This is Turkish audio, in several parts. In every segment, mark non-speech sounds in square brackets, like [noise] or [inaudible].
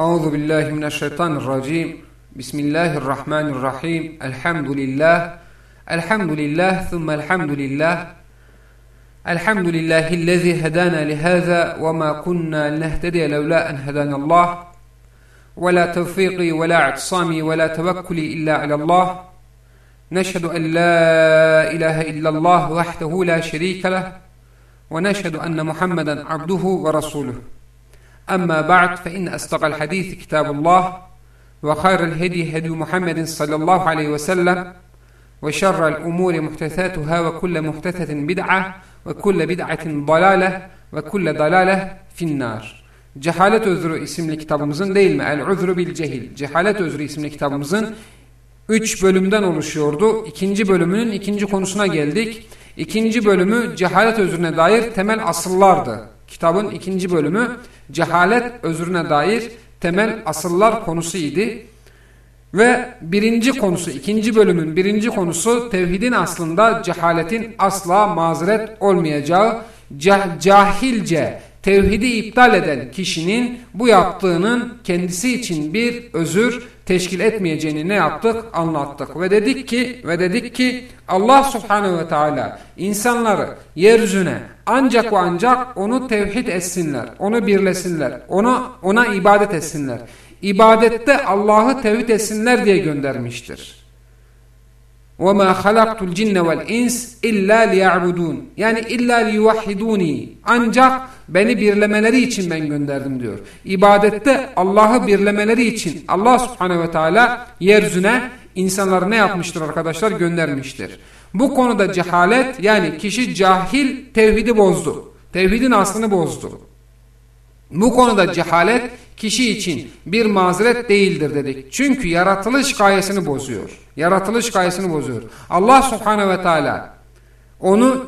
أعوذ بالله من الشيطان الرجيم. بسم الله الرحمن الرحيم. الحمد لله. الحمد لله ثم الحمد لله. الحمد لله الذي هدانا لهذا وما كنا لنهتدي لولا أن هدانا الله. ولا توفيقي ولا اعتصامي ولا توكلي إلا على الله. نشهد أن لا إله إلا الله وحده لا شريك له. ونشهد أن محمدا عبده ورسوله. أما بعد فإن أصدق الحديث كتاب الله وخير الهدي هدي محمد صلى الله عليه وسلم وشر الأمور محدثاتها وكل محدثة بدعة وكل بدعة ضلالة وكل ضلالة في النار Cehalet Özrü isimli kitabımızın değil mi? El Uzru bil Cehil. Cehalet Özrü isimli kitabımızın 3 bölümden oluşuyordu. İkinci bölümünün ikinci konusuna geldik. İkinci bölümü cehalet özrüne dair temel asıllardı. Kitabın ikinci bölümü cehalet özrüne dair temel asıllar konusuydu. Ve birinci konusu, ikinci bölümün birinci konusu tevhidin aslında cehaletin asla mazeret olmayacağı, cah cahilce tevhidi iptal eden kişinin bu yaptığının kendisi için bir özür teşkil etmeyeceğini ne yaptık? Anlattık. Ve dedik ki ve dedik ki Allah Subhanahu ve Teala insanları yeryüzüne ancak ve ancak onu tevhid etsinler, onu birlesinler, ona ona ibadet etsinler. İbadette Allah'ı tevhid etsinler diye göndermiştir. وَمَا خَلَقْتُ الْجِنَّ وَالْاِنْسِ اِلَّا لِيَعْبُدُونَ Yani illa liyuvahhiduni. Ancak beni birlemeleri için ben gönderdim diyor. İbadette Allah'ı birlemeleri için Allah subhanehu ve teala yeryüzüne insanları ne yapmıştır arkadaşlar? Göndermiştir. Bu konuda cehalet yani kişi cahil tevhidi bozdu. Tevhidin aslını bozdu. Bu konuda cehalet kişi için bir mazeret değildir dedik. Çünkü yaratılış gayesini bozuyor. Yaratılış gayesini bozuyor. Allah subhanehu ve teala onu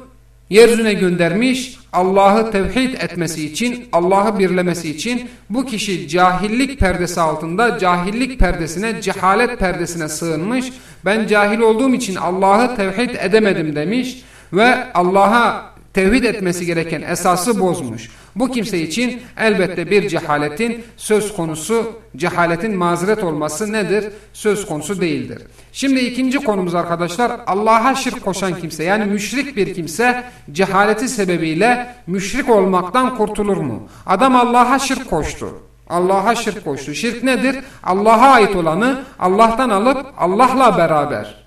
yeryüzüne göndermiş Allah'ı tevhid etmesi için, Allah'ı birlemesi için bu kişi cahillik perdesi altında cahillik perdesine, cehalet perdesine sığınmış. Ben cahil olduğum için Allah'ı tevhid edemedim demiş ve Allah'a tevhid etmesi gereken esası bozmuş. Bu kimse için elbette bir cehaletin söz konusu, cehaletin mazeret olması nedir? Söz konusu değildir. Şimdi ikinci konumuz arkadaşlar Allah'a şirk koşan kimse yani müşrik bir kimse cehaleti sebebiyle müşrik olmaktan kurtulur mu? Adam Allah'a şirk koştu. Allah'a şirk koştu. Şirk nedir? Allah'a ait olanı Allah'tan alıp Allah'la beraber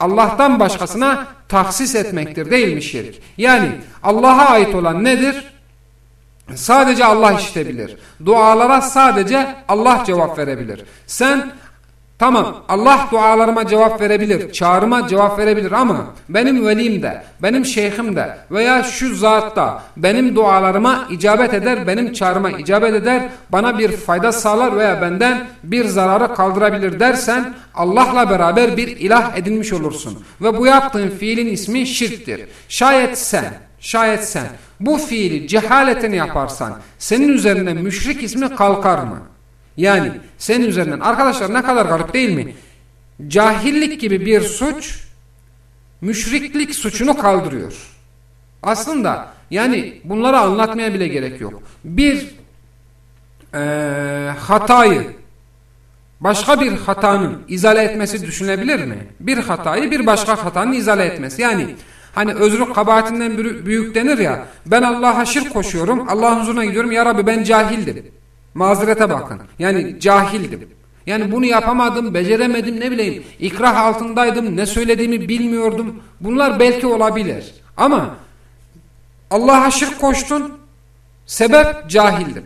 Allah'tan başkasına tahsis etmektir değil mi şirk? Yani Allah'a ait olan nedir? Sadece Allah işitebilir. Dualara sadece Allah cevap verebilir. Sen tamam Allah dualarıma cevap verebilir, çağrıma cevap verebilir ama benim velim de, benim şeyhim de veya şu zat da benim dualarıma icabet eder, benim çağrıma icabet eder, bana bir fayda sağlar veya benden bir zararı kaldırabilir dersen Allah'la beraber bir ilah edinmiş olursun. Ve bu yaptığın fiilin ismi şirktir. Şayet sen, şayet sen bu fiili cehaletini yaparsan senin üzerine müşrik ismi kalkar mı? Yani senin üzerinden arkadaşlar ne kadar garip değil mi? Cahillik gibi bir suç müşriklik suçunu kaldırıyor. Aslında yani bunları anlatmaya bile gerek yok. Bir e, hatayı başka bir hatanın izale etmesi düşünebilir mi? Bir hatayı bir başka hatanın izale etmesi. Yani Hani özrü kabahatinden büyük denir ya. Ben Allah'a şirk koşuyorum. Allah'ın huzuruna gidiyorum. Ya Rabbi ben cahildim. Mazerete bakın. Yani cahildim. Yani bunu yapamadım, beceremedim ne bileyim. İkrah altındaydım, ne söylediğimi bilmiyordum. Bunlar belki olabilir. Ama Allah'a şirk koştun, sebep cahildim.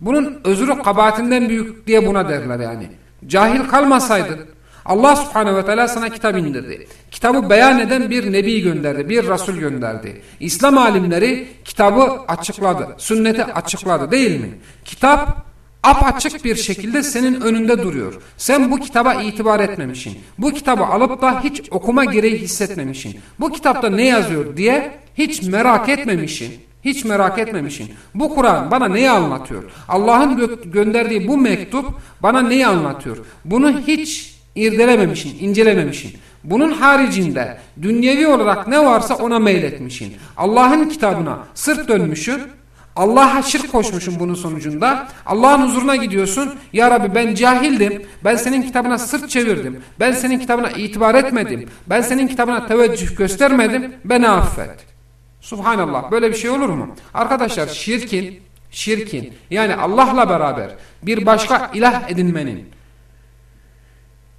Bunun özrü kabahatinden büyük diye buna derler yani. Cahil kalmasaydın, Allah subhanehu ve teala sana kitap indirdi. Kitabı beyan eden bir nebi gönderdi, bir rasul gönderdi. İslam alimleri kitabı açıkladı, sünneti açıkladı değil mi? Kitap apaçık bir şekilde senin önünde duruyor. Sen bu kitaba itibar etmemişsin. Bu kitabı alıp da hiç okuma gereği hissetmemişsin. Bu kitapta ne yazıyor diye hiç merak etmemişsin. Hiç merak etmemişsin. Bu Kur'an bana neyi anlatıyor? Allah'ın gö gönderdiği bu mektup bana neyi anlatıyor? Bunu hiç irdelememişsin, incelememişsin. Bunun haricinde dünyevi olarak ne varsa ona meyletmişsin. Allah'ın kitabına sırt dönmüşsün. Allah'a şirk koşmuşum bunun sonucunda. Allah'ın huzuruna gidiyorsun. Ya Rabbi ben cahildim. Ben senin kitabına sırt çevirdim. Ben senin kitabına itibar etmedim. Ben senin kitabına teveccüh göstermedim. Beni affet. Subhanallah. Böyle bir şey olur mu? Arkadaşlar şirkin, şirkin yani Allah'la beraber bir başka ilah edinmenin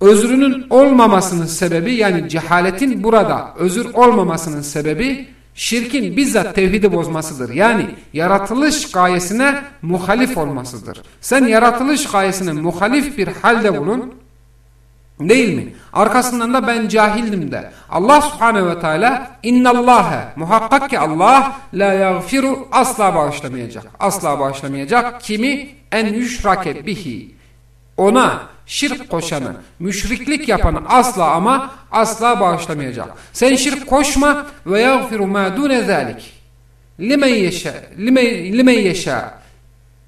özrünün olmamasının sebebi yani cehaletin burada özür olmamasının sebebi şirkin bizzat tevhidi bozmasıdır. Yani yaratılış gayesine muhalif olmasıdır. Sen yaratılış gayesine muhalif bir halde bulun. Değil mi? Arkasından da ben cahildim de. Allah subhanehu ve teala innallâhe muhakkak ki Allah la yagfiru asla bağışlamayacak. Asla bağışlamayacak. Kimi? En yüşrake bihi. Ona şirk koşanı, müşriklik yapanı asla ama asla bağışlamayacak. Sen şirk koşma ve yagfiru ma dune zalik. Limen yeşâ, limen yeşâ.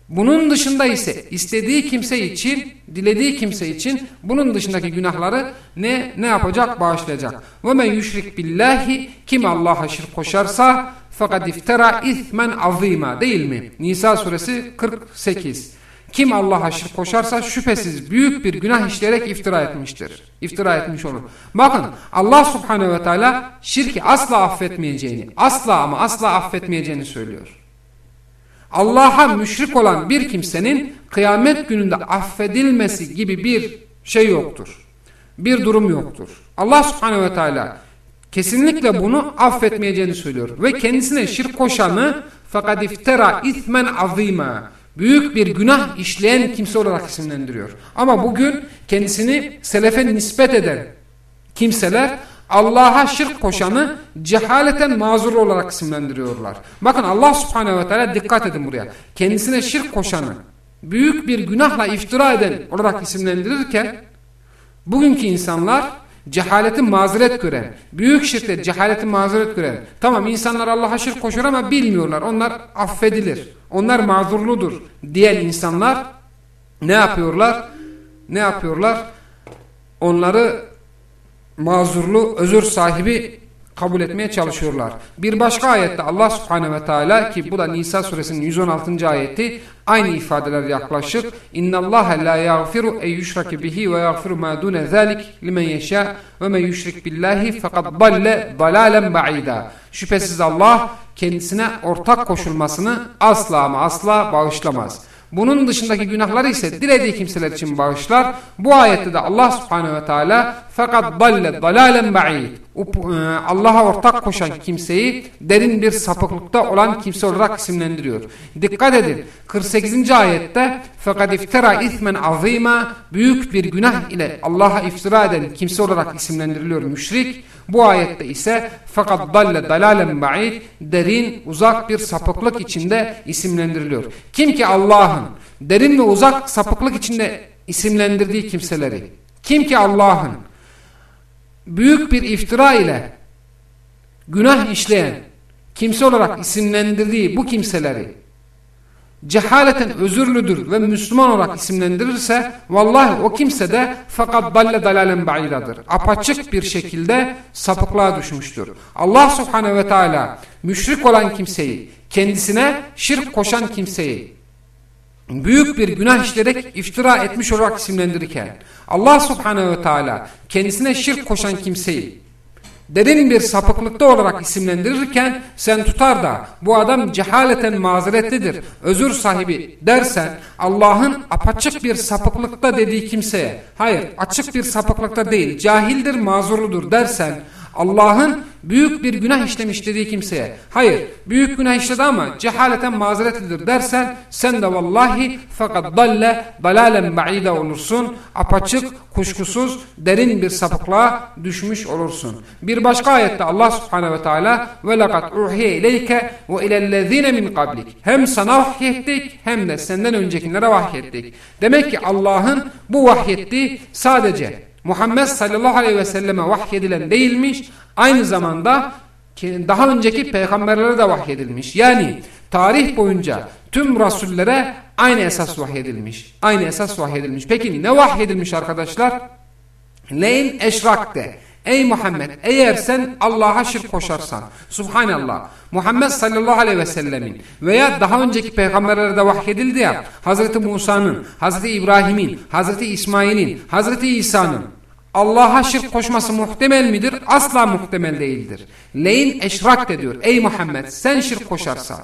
Bunun dışında ise istediği kimse için, dilediği kimse için bunun dışındaki günahları ne ne yapacak? Bağışlayacak. Ve men yüşrik billahi kim Allah'a şirk koşarsa fakat iftara ismen azima değil mi? Nisa suresi 48. Kim Allah'a şirk koşarsa şüphesiz büyük bir günah işleyerek iftira etmiştir. İftira etmiş olur. Bakın Allah subhanehu ve teala şirki asla affetmeyeceğini, asla ama asla affetmeyeceğini söylüyor. Allah'a müşrik olan bir kimsenin kıyamet gününde affedilmesi gibi bir şey yoktur. Bir durum yoktur. Allah subhanehu ve teala kesinlikle bunu affetmeyeceğini söylüyor. Ve kendisine şirk koşanı fakat iftira ismen azima büyük bir günah işleyen kimse olarak isimlendiriyor. Ama bugün kendisini selefe nispet eden kimseler Allah'a şirk koşanı cehaleten mazur olarak isimlendiriyorlar. Bakın Allah subhanehu ve teala dikkat edin buraya. Kendisine şirk koşanı büyük bir günahla iftira eden olarak isimlendirirken bugünkü insanlar cehaleti mazeret gören, büyük şirkte cehaleti mazeret gören, tamam insanlar Allah'a şirk koşuyor ama bilmiyorlar, onlar affedilir, onlar mazurludur diyen insanlar ne yapıyorlar? Ne yapıyorlar? Onları mazurlu, özür sahibi kabul etmeye çalışıyorlar. Bir başka ayette Allah subhanehu ve teala ki bu da Nisa suresinin 116. ayeti aynı ifadeler yaklaşık. İnna Allah la yaghfiru en yushrake bihi ve yaghfiru ma dun zalik limen yasha ve men yushrik billahi fakat dalle dalalen ba'ida. Şüphesiz Allah kendisine ortak koşulmasını asla ama asla bağışlamaz. Bunun dışındaki günahları ise dilediği kimseler için bağışlar. Bu ayette de Allah subhanehu ve teala fakat dalle dalalen ba'id. E, Allah'a ortak koşan kimseyi derin bir sapıklıkta olan kimse olarak isimlendiriyor. Dikkat edin 48. ayette fakat iftira ismen azima büyük bir günah ile Allah'a iftira eden kimse olarak isimlendiriliyor müşrik. Bu ayette ise fakat dalle dalalen ba'id derin uzak bir sapıklık içinde isimlendiriliyor. Kim ki Allah'ın derin ve uzak sapıklık içinde isimlendirdiği kimseleri kim ki Allah'ın büyük bir iftira ile günah işleyen kimse olarak isimlendirdiği bu kimseleri cehaleten özürlüdür ve Müslüman olarak isimlendirirse vallahi o kimse de fakat dalle dalalen ba'idadır. Apaçık bir şekilde sapıklığa düşmüştür. Allah subhanehu ve teala müşrik olan kimseyi kendisine şirk koşan kimseyi büyük bir günah işleyerek iftira etmiş olarak isimlendirirken Allah subhanehu ve teala kendisine şirk koşan kimseyi derin bir sapıklıkta olarak isimlendirirken sen tutar da bu adam cehaleten mazeretlidir, özür sahibi dersen Allah'ın apaçık bir sapıklıkta dediği kimseye hayır açık bir sapıklıkta değil cahildir mazurludur dersen Allah'ın büyük bir günah işlemiş dediği kimseye hayır büyük günah işledi ama cehaleten mazeretlidir dersen sen de vallahi fakat dalle dalalen ba'ide olursun apaçık kuşkusuz derin bir sapıklığa düşmüş olursun. Bir başka ayette Allah subhanehu ve teala ve lekad uhiye ileyke ve ilellezine min kablik hem sana vahyettik hem de senden öncekilere vahyettik. Demek ki Allah'ın bu vahyettiği sadece Muhammed sallallahu aleyhi ve selleme vahyedilen değilmiş. Aynı zamanda daha önceki peygamberlere de vahyedilmiş. Yani tarih boyunca tüm rasullere aynı esas vahyedilmiş. Aynı esas vahyedilmiş. Peki ne vahyedilmiş arkadaşlar? Leyn eşrakte. Ey Muhammed eğer sen Allah'a şirk koşarsan Subhanallah Muhammed sallallahu aleyhi ve sellemin veya daha önceki peygamberlere de vahyedildi ya Hazreti Musa'nın, Hazreti İbrahim'in, Hazreti İsmail'in, Hazreti İsa'nın Allah'a şirk koşması muhtemel midir? Asla muhtemel değildir. Leyin eşrak de diyor. Ey Muhammed sen şirk koşarsan.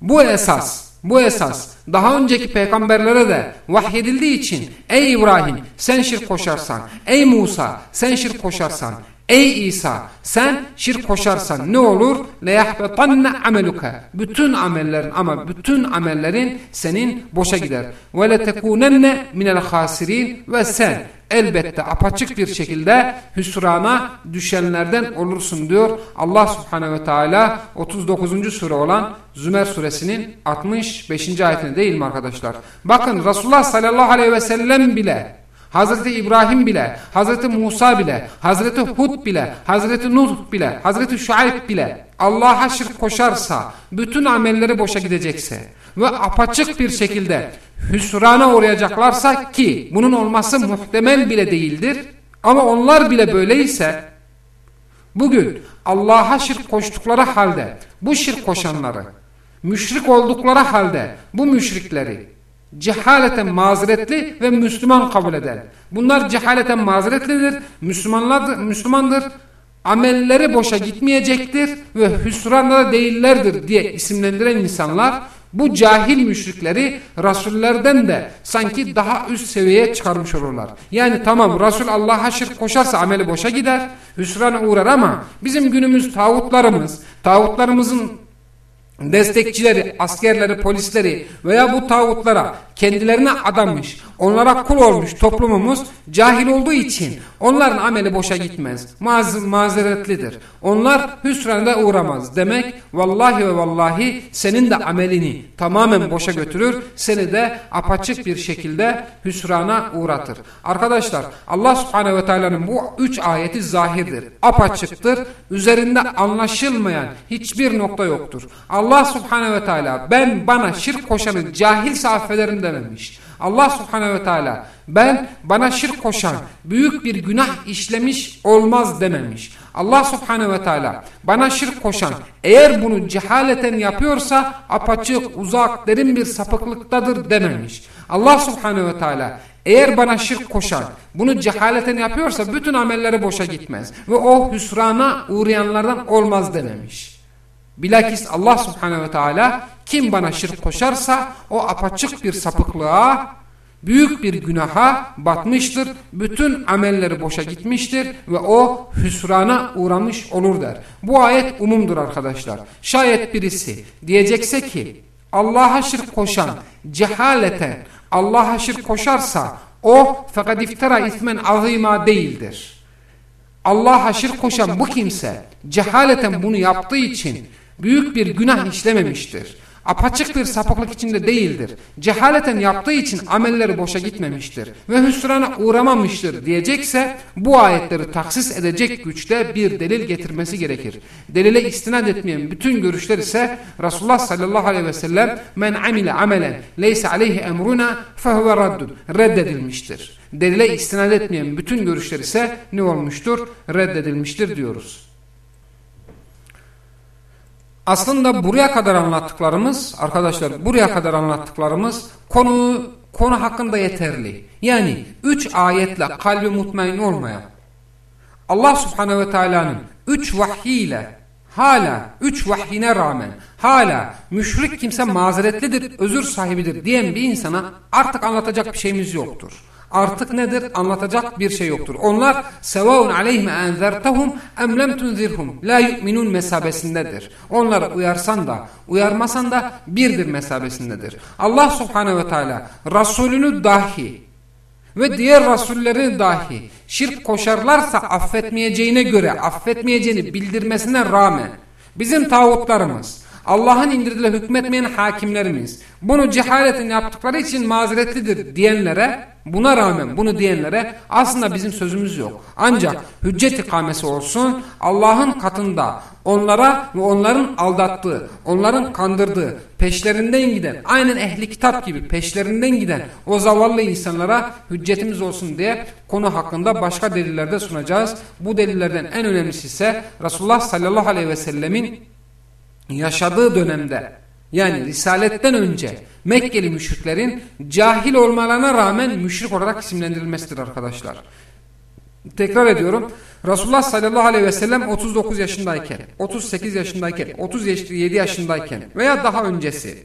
Bu esas, bu esas daha önceki peygamberlere de vahyedildiği için ey İbrahim sen şirk koşarsan, ey Musa sen şirk koşarsan, ey İsa sen şirk koşarsan ne olur? لَيَحْبَطَنَّ عَمَلُكَ Bütün amellerin ama bütün amellerin senin boşa gider. وَلَتَكُونَنَّ مِنَ الْخَاسِرِينَ Ve sen elbette apaçık bir şekilde hüsrana düşenlerden olursun diyor Allah subhanehu ve teala 39. sure olan Zümer suresinin 65. ayetinde değil mi arkadaşlar? Bakın Resulullah sallallahu aleyhi ve sellem bile Hazreti İbrahim bile, Hazreti Musa bile, Hazreti Hud bile, Hazreti Nuh bile, Hazreti Şuayb bile Allah'a şirk koşarsa, bütün amelleri boşa gidecekse ve apaçık bir şekilde hüsrana uğrayacaklarsa ki bunun olması muhtemel bile değildir ama onlar bile böyleyse bugün Allah'a şirk koştukları halde bu şirk koşanları müşrik oldukları halde bu müşrikleri cehaleten mazeretli ve Müslüman kabul eder. Bunlar cehaleten mazeretlidir, Müslümanlardır, Müslümandır, amelleri boşa gitmeyecektir ve hüsranda değillerdir diye isimlendiren insanlar bu cahil müşrikleri Rasullerden de sanki daha üst seviyeye çıkarmış olurlar. Yani tamam Rasul Allah'a şirk koşarsa ameli boşa gider, hüsrana uğrar ama bizim günümüz tağutlarımız, tağutlarımızın destekçileri, askerleri, polisleri veya bu tağutlara kendilerine adanmış, onlara kul olmuş toplumumuz cahil olduğu için onların ameli boşa gitmez. Maz mazeretlidir. Onlar hüsranda uğramaz. Demek vallahi ve vallahi senin de amelini tamamen boşa götürür. Seni de apaçık bir şekilde hüsrana uğratır. Arkadaşlar Allah subhanehu ve teala'nın bu üç ayeti zahirdir. Apaçıktır. Üzerinde anlaşılmayan hiçbir nokta yoktur. Allah subhanehu ve teala ben bana şirk koşanı cahil affederim dememiş. Allah subhanehu ve teala ben bana şirk koşan büyük bir günah işlemiş olmaz dememiş. Allah subhanehu ve teala bana şirk koşan eğer bunu cehaleten yapıyorsa apaçık uzak derin bir sapıklıktadır dememiş. Allah subhanehu ve teala eğer bana şirk koşan bunu cehaleten yapıyorsa bütün amelleri boşa gitmez ve o hüsrana uğrayanlardan olmaz dememiş. Bilakis Allah subhanehu ve teala kim bana şirk koşarsa o apaçık bir sapıklığa, büyük bir günaha batmıştır. Bütün amelleri boşa gitmiştir ve o hüsrana uğramış olur der. Bu ayet umumdur arkadaşlar. Şayet birisi diyecekse ki Allah'a şirk koşan cehaleten Allah'a şirk koşarsa o fakat iftira ismen azima değildir. Allah'a şirk koşan bu kimse cehaleten bunu yaptığı için büyük bir günah işlememiştir. Apaçık bir sapıklık içinde değildir. Cehaleten yaptığı için amelleri boşa gitmemiştir. Ve hüsrana uğramamıştır diyecekse bu ayetleri taksis edecek güçte bir delil getirmesi gerekir. Delile istinad etmeyen bütün görüşler ise Resulullah sallallahu aleyhi ve sellem men amile amelen leyse aleyhi emruna fehuve raddun reddedilmiştir. Delile istinad etmeyen bütün görüşler ise ne olmuştur? Reddedilmiştir diyoruz. Aslında buraya kadar anlattıklarımız arkadaşlar buraya kadar anlattıklarımız konu konu hakkında yeterli. Yani üç ayetle kalbi mutmain olmayan Allah subhanehu ve teala'nın üç vahyiyle hala üç vahyine rağmen hala müşrik kimse mazeretlidir, özür sahibidir diyen bir insana artık anlatacak bir şeyimiz yoktur artık nedir? Anlatacak bir şey yoktur. Onlar sevaun aleyhim enzertehum em lem tunzirhum la yu'minun mesabesindedir. Onlara uyarsan da uyarmasan da birdir mesabesindedir. Allah subhanehu ve teala Resulünü dahi ve diğer rasulleri dahi şirk koşarlarsa affetmeyeceğine göre affetmeyeceğini bildirmesine rağmen bizim tağutlarımız Allah'ın indirdiğiyle hükmetmeyen hakimlerimiz bunu cehaletin yaptıkları için mazeretlidir diyenlere Buna rağmen bunu diyenlere aslında bizim sözümüz yok. Ancak hüccet ikamesi olsun Allah'ın katında onlara ve onların aldattığı, onların kandırdığı, peşlerinden giden, aynen ehli kitap gibi peşlerinden giden o zavallı insanlara hüccetimiz olsun diye konu hakkında başka delillerde sunacağız. Bu delillerden en önemlisi ise Resulullah sallallahu aleyhi ve sellemin yaşadığı dönemde yani Risaletten önce Mekkeli müşriklerin cahil olmalarına rağmen müşrik olarak isimlendirilmesidir arkadaşlar. Tekrar ediyorum. Resulullah sallallahu aleyhi ve sellem 39 yaşındayken, 38 yaşındayken, 37 yaşındayken veya daha öncesi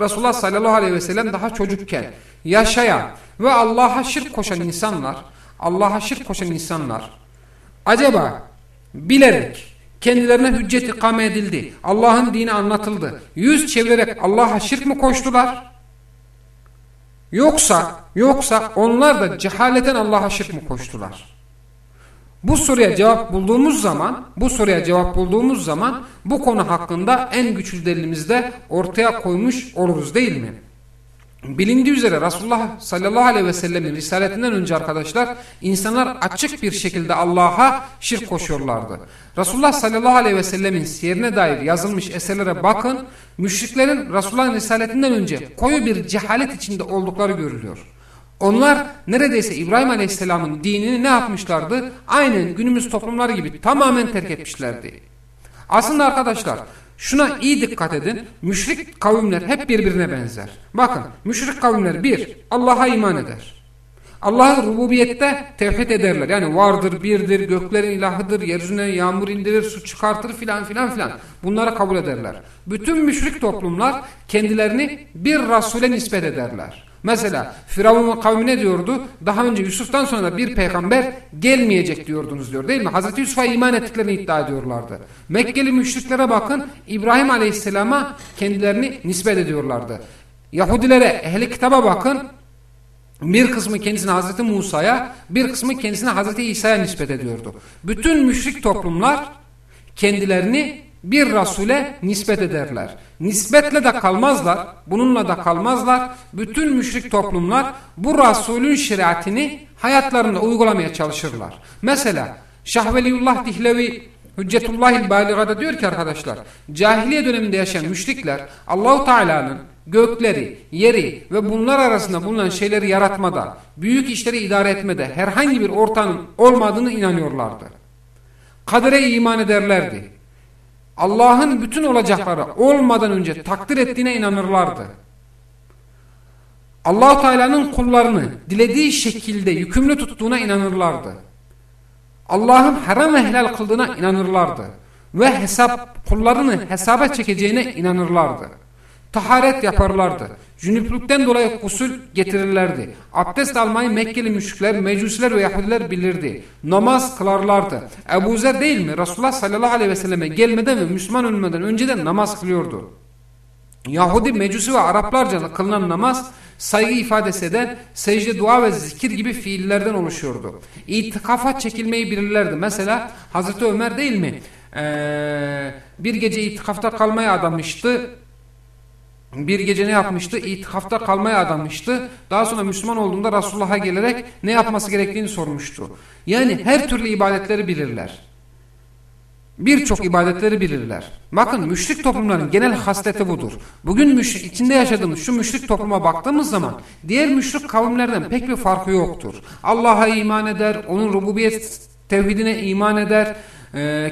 Resulullah sallallahu aleyhi ve sellem daha çocukken yaşayan ve Allah'a şirk koşan insanlar, Allah'a şirk koşan insanlar acaba bilerek kendilerine hüccet ikame edildi, Allah'ın dini anlatıldı, yüz çevirerek Allah'a şirk mi koştular? Yoksa, yoksa onlar da cehaleten Allah'a şirk mi koştular? Bu soruya cevap bulduğumuz zaman, bu soruya cevap bulduğumuz zaman bu konu hakkında en güçlü delilimizi ortaya koymuş oluruz değil mi? Bilindiği üzere Resulullah sallallahu aleyhi ve sellemin risaletinden önce arkadaşlar insanlar açık bir şekilde Allah'a şirk koşuyorlardı. Resulullah sallallahu aleyhi ve sellemin siyerine dair yazılmış eserlere bakın müşriklerin Resulullah'ın risaletinden önce koyu bir cehalet içinde oldukları görülüyor. Onlar neredeyse İbrahim Aleyhisselam'ın dinini ne yapmışlardı? Aynen günümüz toplumları gibi tamamen terk etmişlerdi. Aslında arkadaşlar şuna iyi dikkat edin. Müşrik kavimler hep birbirine benzer. Bakın müşrik kavimler bir Allah'a iman eder. Allah'ı rububiyette tevhid ederler. Yani vardır, birdir, göklerin ilahıdır, yeryüzüne yağmur indirir, su çıkartır filan filan filan. Bunları kabul ederler. Bütün müşrik toplumlar kendilerini bir Rasule nispet ederler. Mesela Firavun kavmi ne diyordu? Daha önce Yusuf'tan sonra bir peygamber gelmeyecek diyordunuz diyor değil mi? Hazreti Yusuf'a iman ettiklerini iddia ediyorlardı. Mekkeli müşriklere bakın İbrahim Aleyhisselam'a kendilerini nispet ediyorlardı. Yahudilere ehli kitaba bakın bir kısmı kendisini Hazreti Musa'ya bir kısmı kendisini Hazreti İsa'ya nispet ediyordu. Bütün müşrik toplumlar kendilerini bir Rasule nispet ederler. Nisbetle de kalmazlar, bununla da kalmazlar. Bütün müşrik toplumlar bu Rasulün şeriatini hayatlarında uygulamaya çalışırlar. Mesela Şahveliyullah Dihlevi Hüccetullahil Baliga'da diyor ki arkadaşlar, cahiliye döneminde yaşayan müşrikler Allahu Teala'nın gökleri, yeri ve bunlar arasında bulunan şeyleri yaratmada, büyük işleri idare etmede herhangi bir ortanın olmadığını inanıyorlardı. Kadere iman ederlerdi. Allah'ın bütün olacakları olmadan önce takdir ettiğine inanırlardı. allah Teala'nın kullarını dilediği şekilde yükümlü tuttuğuna inanırlardı. Allah'ın haram ve helal kıldığına inanırlardı. Ve hesap kullarını hesaba çekeceğine inanırlardı. Taharet yaparlardı. Cünüplükten dolayı usul getirirlerdi. Abdest almayı Mekkeli müşrikler, mecusiler ve Yahudiler bilirdi. Namaz kılarlardı. Ebu Zer değil mi? Resulullah sallallahu aleyhi ve selleme gelmeden ve Müslüman ölmeden önceden namaz kılıyordu. Yahudi, mecusi ve Araplarca kılınan namaz saygı ifadesi eden secde, dua ve zikir gibi fiillerden oluşuyordu. İtikafa çekilmeyi bilirlerdi. Mesela Hazreti Ömer değil mi? Ee, bir gece itikafta kalmaya adamıştı bir gece ne yapmıştı? İtikafta kalmaya adamıştı. Daha sonra Müslüman olduğunda Resulullah'a gelerek ne yapması gerektiğini sormuştu. Yani her türlü ibadetleri bilirler. Birçok ibadetleri bilirler. Bakın müşrik toplumların genel hasleti budur. Bugün müşrik, içinde yaşadığımız şu müşrik topluma baktığımız zaman diğer müşrik kavimlerden pek bir farkı yoktur. Allah'a iman eder, onun rububiyet tevhidine iman eder,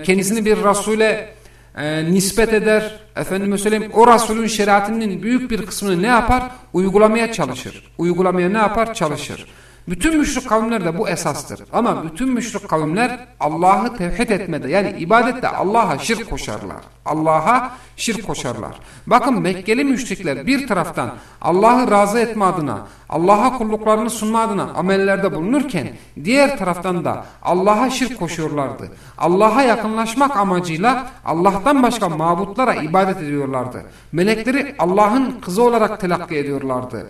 kendisini bir Rasule e, nispet eder. Efendime söyleyeyim o Resulün şeriatının büyük bir kısmını ne yapar? Uygulamaya çalışır. Uygulamaya ne yapar? Çalışır. Bütün müşrik kavimler de bu esastır. Ama bütün müşrik kavimler Allah'ı tevhid etmede yani ibadette Allah'a şirk koşarlar. Allah'a şirk koşarlar. Bakın Mekkeli müşrikler bir taraftan Allah'ı razı etme adına, Allah'a kulluklarını sunma adına amellerde bulunurken diğer taraftan da Allah'a şirk koşuyorlardı. Allah'a yakınlaşmak amacıyla Allah'tan başka mabutlara ibadet ediyorlardı. Melekleri Allah'ın kızı olarak telakki ediyorlardı.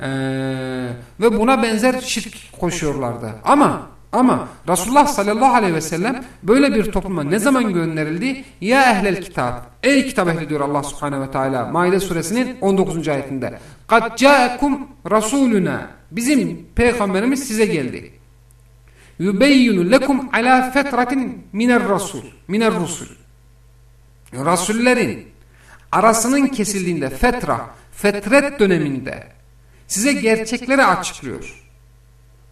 Ee, ve buna benzer şirk koşuyorlardı. Ama Ama Resulullah sallallahu aleyhi ve sellem böyle bir topluma ne zaman gönderildi? Ya ehlel kitap. Ey kitap ehli diyor Allah subhanehu ve teala. Maide suresinin 19. ayetinde. Kad ca'ekum rasuluna. Bizim peygamberimiz size geldi. Yubeyyinu lekum ala fetratin miner rasul. Miner rusul. Rasullerin arasının kesildiğinde fetra, fetret döneminde size gerçekleri açıklıyor.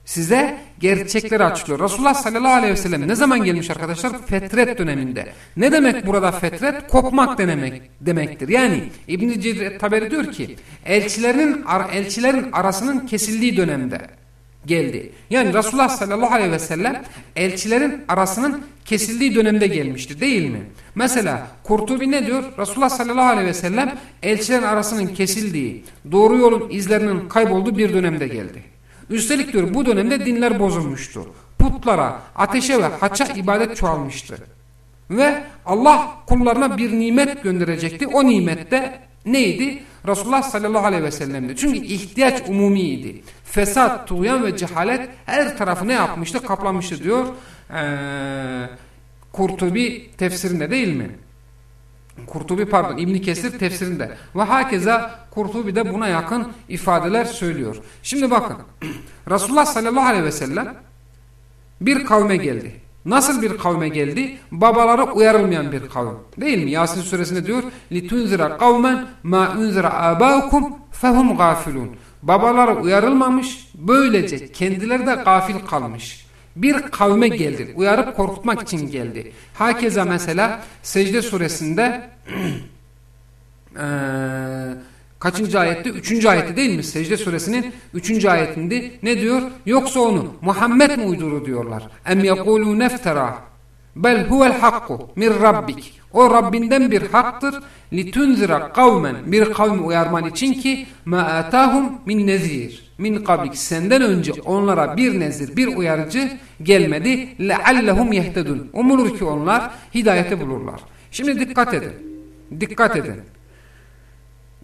Size gerçekleri açıklıyor. Resulullah sallallahu aleyhi ve sellem ne zaman gelmiş arkadaşlar? Fetret döneminde. Ne demek burada fetret? Kopmak demek demektir. Yani İbn-i Taberi diyor ki elçilerin, elçilerin arasının kesildiği dönemde geldi. Yani Resulullah sallallahu aleyhi ve sellem elçilerin arasının kesildiği dönemde gelmişti değil mi? Mesela Kurtubi ne diyor? Resulullah sallallahu aleyhi ve sellem elçilerin arasının kesildiği, doğru yolun izlerinin kaybolduğu bir dönemde geldi. Üstelik diyor bu dönemde dinler bozulmuştu. Putlara, ateşe ve haça ibadet çoğalmıştı. Ve Allah kullarına bir nimet gönderecekti. O nimet de neydi? Resulullah sallallahu aleyhi ve sellem'di. Çünkü ihtiyaç umumiydi fesat, tuğyan ve cehalet her tarafını yapmıştı, kaplamıştı diyor ee, Kurtubi tefsirinde değil mi? Kurtubi pardon İbn Kesir tefsirinde ve hakeza Kurtubi de buna yakın ifadeler söylüyor. Şimdi bakın [clears throat] Resulullah sallallahu aleyhi ve sellem bir kavme geldi. Nasıl bir kavme geldi? Babalara uyarılmayan bir kavim. Değil mi? Yasin suresinde diyor: "Litunzira kavmen ma unzira abaukum fehum gafilun." Babaları uyarılmamış, böylece kendileri de gafil kalmış. Bir kavme geldi, uyarıp korkutmak için geldi. Hakeza mesela secde suresinde [clears throat] ee, kaçıncı ayette? Üçüncü ayette değil mi? Secde suresinin üçüncü ayetinde ne diyor? Yoksa onu Muhammed mi uyduru diyorlar. Em yekulû neftera bel huvel hakku min rabbik. O Rabbinden bir haktır. Litunzira kavmen bir kavmi uyarman için ki ma atahum min nezir. Min kablik senden önce onlara bir nezir, bir uyarıcı gelmedi. Leallehum yehtedun. Umulur ki onlar hidayete bulurlar. Şimdi dikkat edin. Dikkat edin.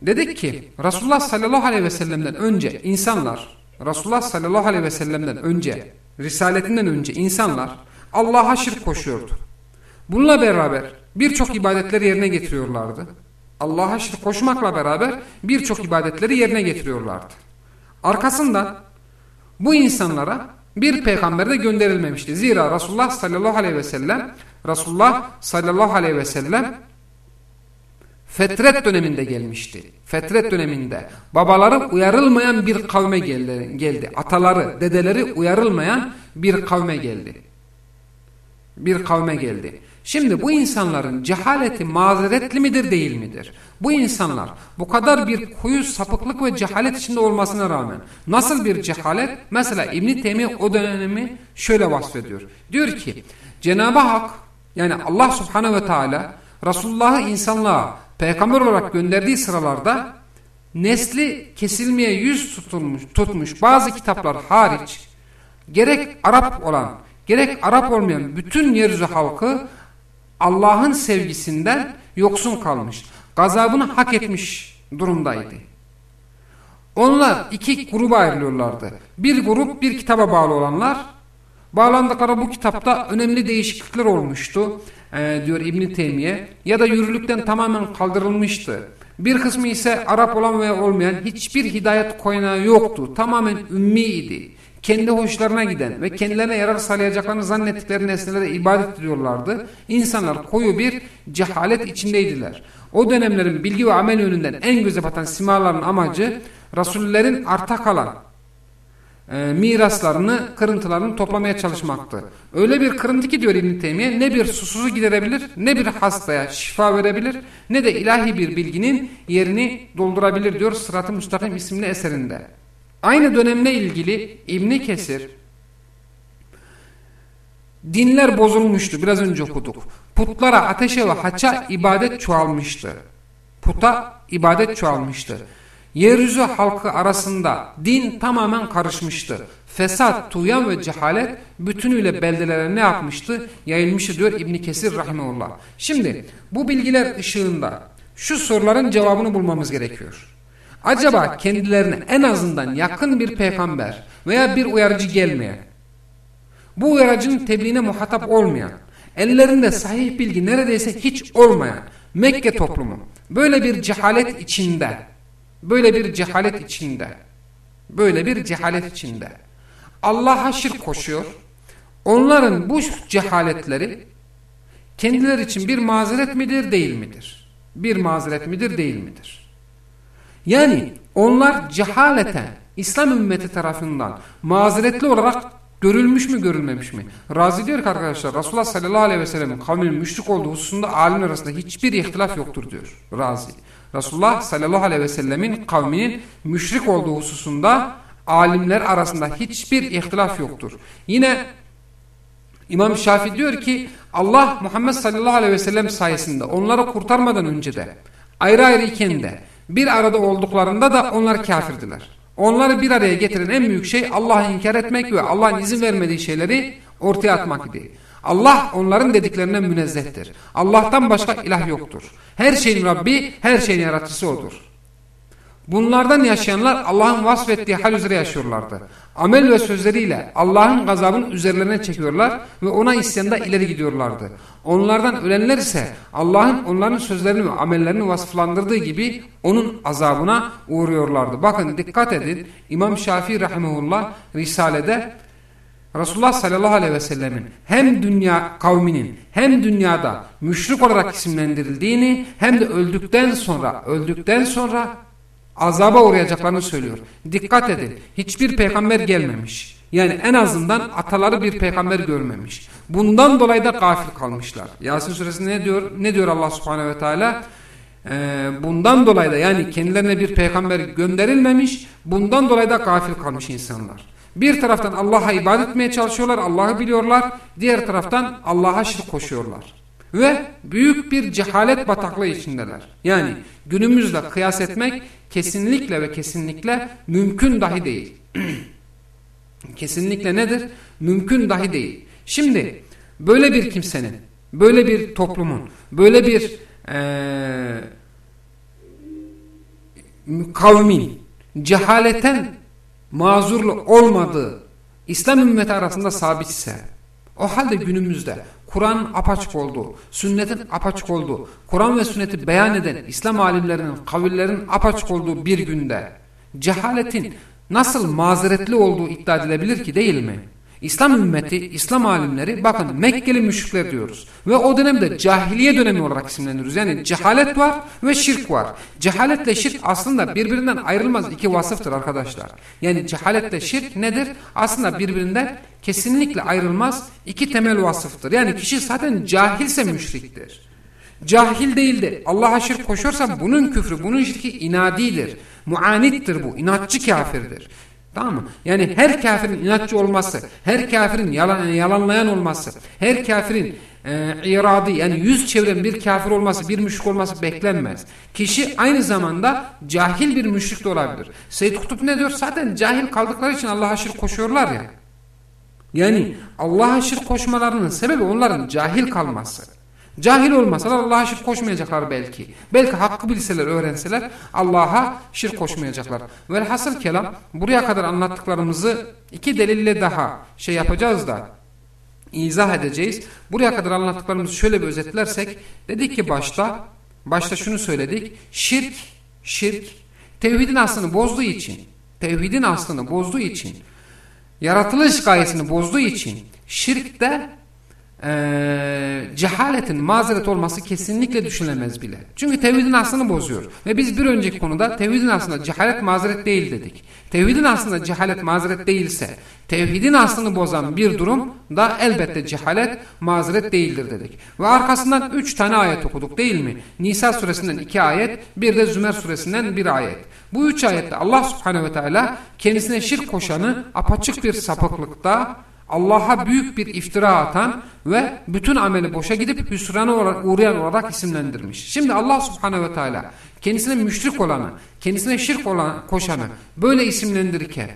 Dedik ki Resulullah sallallahu aleyhi ve sellem'den önce insanlar Resulullah sallallahu aleyhi ve sellem'den önce risaletinden önce insanlar Allah'a şirk koşuyordu. Bununla beraber birçok ibadetleri yerine getiriyorlardı. Allah'a şirk koşmakla beraber birçok ibadetleri yerine getiriyorlardı. Arkasından bu insanlara bir peygamber de gönderilmemişti. Zira Resulullah sallallahu aleyhi ve sellem Resulullah sallallahu aleyhi ve sellem Fetret döneminde gelmişti. Fetret döneminde babaları uyarılmayan bir kavme geldi. Ataları, dedeleri uyarılmayan bir kavme geldi. Bir kavme geldi. Şimdi bu insanların cehaleti mazeretli midir değil midir? Bu insanlar bu kadar bir kuyu sapıklık ve cehalet içinde olmasına rağmen nasıl bir cehalet? Mesela İbn Teymiye o dönemi şöyle vasfediyor. Diyor ki Cenab-ı Hak yani Allah Subhanahu ve Teala Resulullah'ı insanlığa peygamber olarak gönderdiği sıralarda nesli kesilmeye yüz tutulmuş, tutmuş bazı kitaplar hariç gerek Arap olan gerek Arap olmayan bütün yeryüzü halkı Allah'ın sevgisinden yoksun kalmış. Gazabını hak etmiş durumdaydı. Onlar iki gruba ayrılıyorlardı. Bir grup bir kitaba bağlı olanlar. Bağlandıkları bu kitapta önemli değişiklikler olmuştu e, diyor İbn Teymiye ya da yürürlükten tamamen kaldırılmıştı. Bir kısmı ise Arap olan veya olmayan hiçbir hidayet kaynağı yoktu. Tamamen ümmiydi. Kendi hoşlarına giden ve kendilerine yarar sağlayacaklarını zannettikleri nesnelere ibadet ediyorlardı. İnsanlar koyu bir cehalet içindeydiler. O dönemlerin bilgi ve amel yönünden en göze batan simaların amacı Rasullerin arta kalan e, miraslarını, kırıntılarını toplamaya çalışmaktı. Öyle bir kırıntı ki diyor İbn Teymiye ne bir susuzu giderebilir, ne bir hastaya şifa verebilir, ne de ilahi bir bilginin yerini doldurabilir diyor Sırat-ı Müstakim isimli eserinde. Aynı dönemle ilgili İbn Kesir dinler bozulmuştu. Biraz önce okuduk. Putlara, ateşe ve haça ibadet çoğalmıştı. Puta ibadet çoğalmıştı. Yeryüzü halkı arasında din tamamen karışmıştı. Fesat, tuyan ve cehalet bütünüyle beldelere ne yapmıştı? Yayılmıştı diyor İbni Kesir Rahimullah. Şimdi bu bilgiler ışığında şu soruların cevabını bulmamız gerekiyor. Acaba kendilerine en azından yakın bir peygamber veya bir uyarıcı gelmeyen, bu uyarıcının tebliğine muhatap olmayan, ellerinde sahih bilgi neredeyse hiç olmayan Mekke toplumu böyle bir cehalet içinde, böyle bir cehalet içinde, böyle bir cehalet içinde Allah'a şirk koşuyor. Onların bu cehaletleri kendileri için bir mazeret midir değil midir? Bir mazeret midir değil midir? Yani onlar cehaleten İslam ümmeti tarafından mazeretli olarak görülmüş mü görülmemiş mi? Razi diyor ki arkadaşlar Resulullah sallallahu aleyhi ve sellem'in kavminin müşrik olduğu hususunda alim arasında hiçbir ihtilaf yoktur diyor Razi. Resulullah sallallahu aleyhi ve sellemin kavminin müşrik olduğu hususunda alimler arasında hiçbir ihtilaf yoktur. Yine İmam Şafii diyor ki Allah Muhammed sallallahu aleyhi ve sellem sayesinde onları kurtarmadan önce de ayrı ayrı iken de bir arada olduklarında da onlar kafirdiler. Onları bir araya getiren en büyük şey Allah'ı inkar etmek ve Allah'ın izin vermediği şeyleri ortaya atmak idi. Allah onların dediklerine münezzehtir. Allah'tan başka ilah yoktur. Her şeyin Rabbi, her şeyin yaratıcısı odur. Bunlardan yaşayanlar Allah'ın vasfettiği hal üzere yaşıyorlardı. Amel ve sözleriyle Allah'ın gazabını üzerlerine çekiyorlar ve ona isyanda ileri gidiyorlardı. Onlardan ölenler ise Allah'ın onların sözlerini ve amellerini vasıflandırdığı gibi onun azabına uğruyorlardı. Bakın dikkat edin İmam Şafii Rahimullah Risale'de Resulullah sallallahu aleyhi ve sellemin hem dünya kavminin hem dünyada müşrik olarak isimlendirildiğini hem de öldükten sonra öldükten sonra azaba uğrayacaklarını söylüyor. Dikkat edin. Hiçbir peygamber gelmemiş. Yani en azından ataları bir peygamber görmemiş. Bundan dolayı da gafil kalmışlar. Yasin suresi ne diyor? Ne diyor Allah Subhanahu ve Teala? Ee, bundan dolayı da yani kendilerine bir peygamber gönderilmemiş. Bundan dolayı da gafil kalmış insanlar. Bir taraftan Allah'a ibadet etmeye çalışıyorlar, Allah'ı biliyorlar. Diğer taraftan Allah'a şirk koşuyorlar. Ve büyük bir cehalet bataklığı içindeler. Yani günümüzle kıyas etmek kesinlikle ve kesinlikle mümkün dahi değil. [clears throat] kesinlikle nedir? Mümkün dahi değil. Şimdi böyle bir kimsenin, böyle bir toplumun, böyle bir ee, kavmin cehaleten mazurlu olmadığı İslam ümmeti arasında sabitse o halde günümüzde Kur'an apaçık oldu, sünnetin apaçık oldu, Kur'an ve sünneti beyan eden İslam alimlerinin, kavillerinin apaçık olduğu bir günde cehaletin nasıl mazeretli olduğu iddia edilebilir ki değil mi? İslam ümmeti, İslam alimleri bakın Mekkeli müşrikler diyoruz. Ve o dönemde cahiliye dönemi olarak isimlendiriyoruz. Yani cehalet var ve şirk var. Cehaletle şirk aslında birbirinden ayrılmaz iki vasıftır arkadaşlar. Yani cehaletle şirk nedir? Aslında birbirinden kesinlikle ayrılmaz iki temel vasıftır. Yani kişi zaten cahilse müşriktir. Cahil değildir. Allah'a şirk koşuyorsa bunun küfrü, bunun şirki inadidir. Muanittir bu. inatçı kafirdir. Tamam mı? Yani her kafirin inatçı olması, her kafirin yalan, yalanlayan olması, her kafirin e, iradı yani yüz çeviren bir kafir olması, bir müşrik olması beklenmez. Kişi aynı zamanda cahil bir müşrik de olabilir. Seyyid Kutup ne diyor? Zaten cahil kaldıkları için Allah'a şirk koşuyorlar ya. Yani Allah'a şirk koşmalarının sebebi onların cahil kalması. Cahil olmasalar Allah'a şirk koşmayacaklar belki. Belki hakkı bilseler, öğrenseler Allah'a şirk koşmayacaklar. Velhasıl kelam buraya kadar anlattıklarımızı iki delille daha şey yapacağız da izah edeceğiz. Buraya kadar anlattıklarımızı şöyle bir özetlersek dedik ki başta başta şunu söyledik. Şirk, şirk tevhidin aslını bozduğu için, tevhidin aslını bozduğu için, yaratılış gayesini bozduğu için şirk de e, cehaletin mazeret olması kesinlikle düşünülemez bile. Çünkü tevhidin aslını bozuyor. Ve biz bir önceki konuda tevhidin aslında cehalet mazeret değil dedik. Tevhidin aslında cehalet mazeret değilse, tevhidin aslını bozan bir durum da elbette cehalet mazeret değildir dedik. Ve arkasından üç tane ayet okuduk değil mi? Nisa suresinden iki ayet, bir de Zümer suresinden bir ayet. Bu üç ayette Allah subhanehu ve teala kendisine şirk koşanı apaçık bir sapıklıkta, Allah'a büyük bir iftira atan ve bütün ameli boşa gidip hüsrana uğrayan olarak isimlendirmiş. Şimdi Allah subhanehu ve teala kendisine müşrik olanı, kendisine şirk olan, koşanı böyle isimlendirirken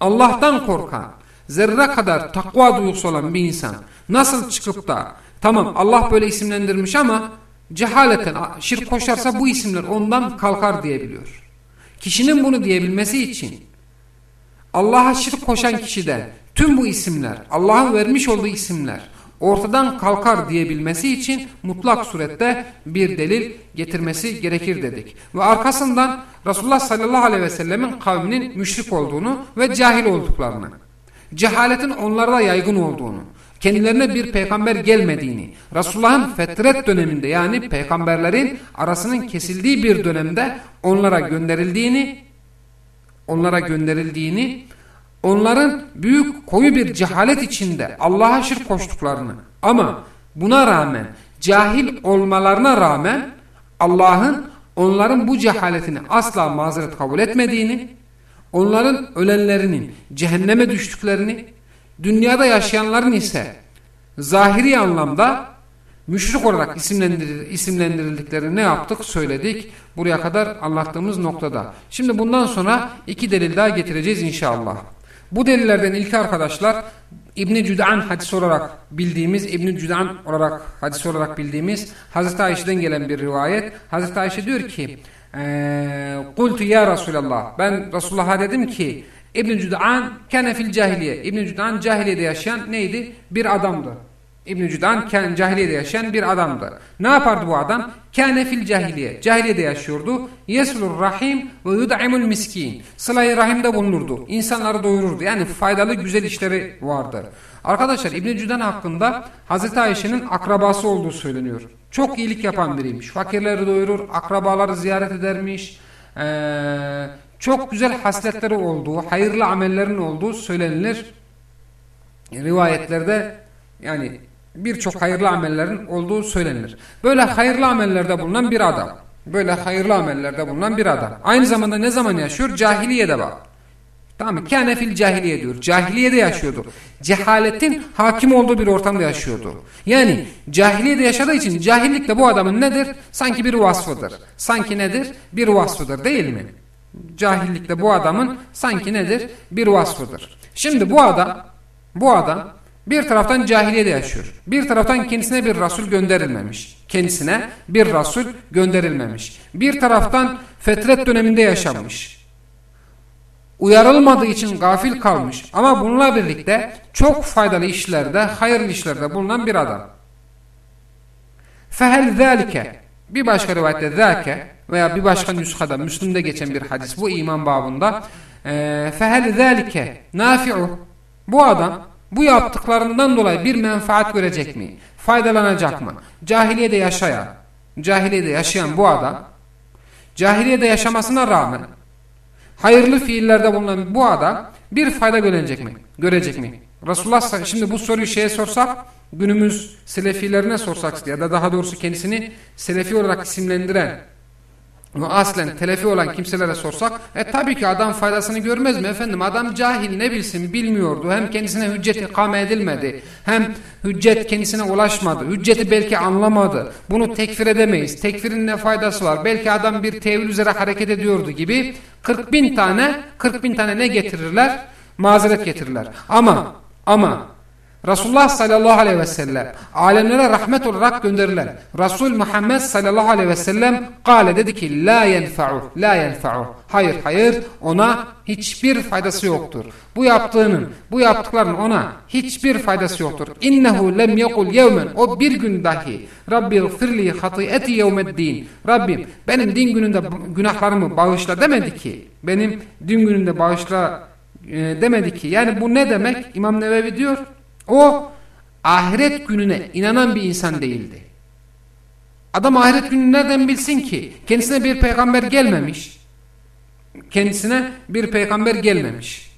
Allah'tan korkan, zerre kadar takva duygusu olan bir insan nasıl çıkıp da tamam Allah böyle isimlendirmiş ama cehaleten şirk koşarsa bu isimler ondan kalkar diyebiliyor. Kişinin bunu diyebilmesi için Allah'a şirk koşan kişiden tüm bu isimler Allah'ın vermiş olduğu isimler ortadan kalkar diyebilmesi için mutlak surette bir delil getirmesi gerekir dedik. Ve arkasından Resulullah sallallahu aleyhi ve sellemin kavminin müşrik olduğunu ve cahil olduklarını, cehaletin onlarda yaygın olduğunu, kendilerine bir peygamber gelmediğini, Resulullah'ın fetret döneminde yani peygamberlerin arasının kesildiği bir dönemde onlara gönderildiğini, onlara gönderildiğini, onların büyük koyu bir cehalet içinde Allah'a şirk koştuklarını ama buna rağmen cahil olmalarına rağmen Allah'ın onların bu cehaletini asla mazeret kabul etmediğini, onların ölenlerinin cehenneme düştüklerini, dünyada yaşayanların ise zahiri anlamda müşrik olarak isimlendirildiklerini ne yaptık söyledik. Buraya kadar anlattığımız noktada. Şimdi bundan sonra iki delil daha getireceğiz inşallah. Bu delillerden ilk arkadaşlar İbn Cüd'an hadis olarak bildiğimiz İbn Cüd'an olarak hadis olarak bildiğimiz Hazreti Ayşe'den gelen bir rivayet. Hazreti Ayşe diyor ki: "Kultu ya Resulallah. Ben Resulullah'a dedim ki: İbn Cüd'an kene fil cahiliye. İbn Cüd'an cahiliyede yaşayan neydi? Bir adamdı. İbn-i Cüdan cahiliyede yaşayan bir adamdı. Ne yapardı bu adam? Kâne fil cahiliye. Cahiliyede yaşıyordu. Yeslur rahim ve yud'imul miskin. Sıla-i rahimde bulunurdu. İnsanları doyururdu. Yani faydalı güzel işleri vardı. Arkadaşlar İbn-i Cüdan hakkında Hazreti Ayşe'nin akrabası olduğu söyleniyor. Çok iyilik yapan biriymiş. Fakirleri doyurur, akrabaları ziyaret edermiş. Ee, çok güzel hasletleri olduğu, hayırlı amellerin olduğu söylenilir. Rivayetlerde yani birçok hayırlı amellerin olduğu söylenir. Böyle hayırlı amellerde bulunan bir adam. Böyle hayırlı amellerde bulunan bir adam. Aynı zamanda ne zaman yaşıyor? Cahiliyede var. Tamam mı? Kâne fil cahiliye diyor. Cahiliyede yaşıyordu. Cehaletin hakim olduğu bir ortamda yaşıyordu. Yani cahiliyede yaşadığı için cahillik de bu adamın nedir? Sanki bir vasfıdır. Sanki nedir? Bir vasfıdır değil mi? Cahillik de bu adamın sanki nedir? Bir vasfıdır. Şimdi bu adam bu adam bir taraftan cahiliyede yaşıyor. Bir taraftan kendisine bir Resul gönderilmemiş. Kendisine bir Resul gönderilmemiş. Bir taraftan fetret döneminde yaşamış. Uyarılmadığı için gafil kalmış. Ama bununla birlikte çok faydalı işlerde, hayırlı işlerde bulunan bir adam. Fehel zâlike. Bir başka rivayette zâke veya bir başka nüshada Müslüm'de geçen bir hadis bu iman babında. fehel zâlike. nafi'u. Bu adam bu yaptıklarından dolayı bir menfaat görecek mi? Faydalanacak mı? Cahiliyede yaşayan, cahiliyede yaşayan bu adam, cahiliyede yaşamasına rağmen hayırlı fiillerde bulunan bu adam bir fayda görecek mi? Görecek mi? Resulullah şimdi bu soruyu şeye sorsak, günümüz selefilerine sorsak ya da daha doğrusu kendisini selefi olarak isimlendiren ve aslen telefi olan kimselere sorsak e tabii ki adam faydasını görmez mi efendim? Adam cahil ne bilsin bilmiyordu. Hem kendisine hüccet ikame edilmedi hem hüccet kendisine ulaşmadı hücceti belki anlamadı. Bunu tekfir edemeyiz. Tekfirin ne faydası var? Belki adam bir tevil üzere hareket ediyordu gibi 40 bin tane 40 bin tane ne getirirler? Mazeret getirirler. Ama ama Resulullah sallallahu aleyhi ve sellem. alemlere rahmet olarak gönderilen Resul Muhammed sallallahu aleyhi ve sellem kale dedi ki la yenfa'u la yenfa'u. Hayır hayır ona hiçbir faydası yoktur. Bu yaptığının bu yaptıklarının ona hiçbir faydası yoktur. İnnehu lem yekul yevmen. O bir gün dahi Rabbi gfirli hatiyeti yevmeddin. Rabbim benim din gününde günahlarımı bağışla. demedi ki benim din gününde bağışla e, demedi ki. Yani bu ne demek? İmam Nevevi diyor o ahiret gününe inanan bir insan değildi. Adam ahiret gününü nereden bilsin ki? Kendisine bir peygamber gelmemiş. Kendisine bir peygamber gelmemiş.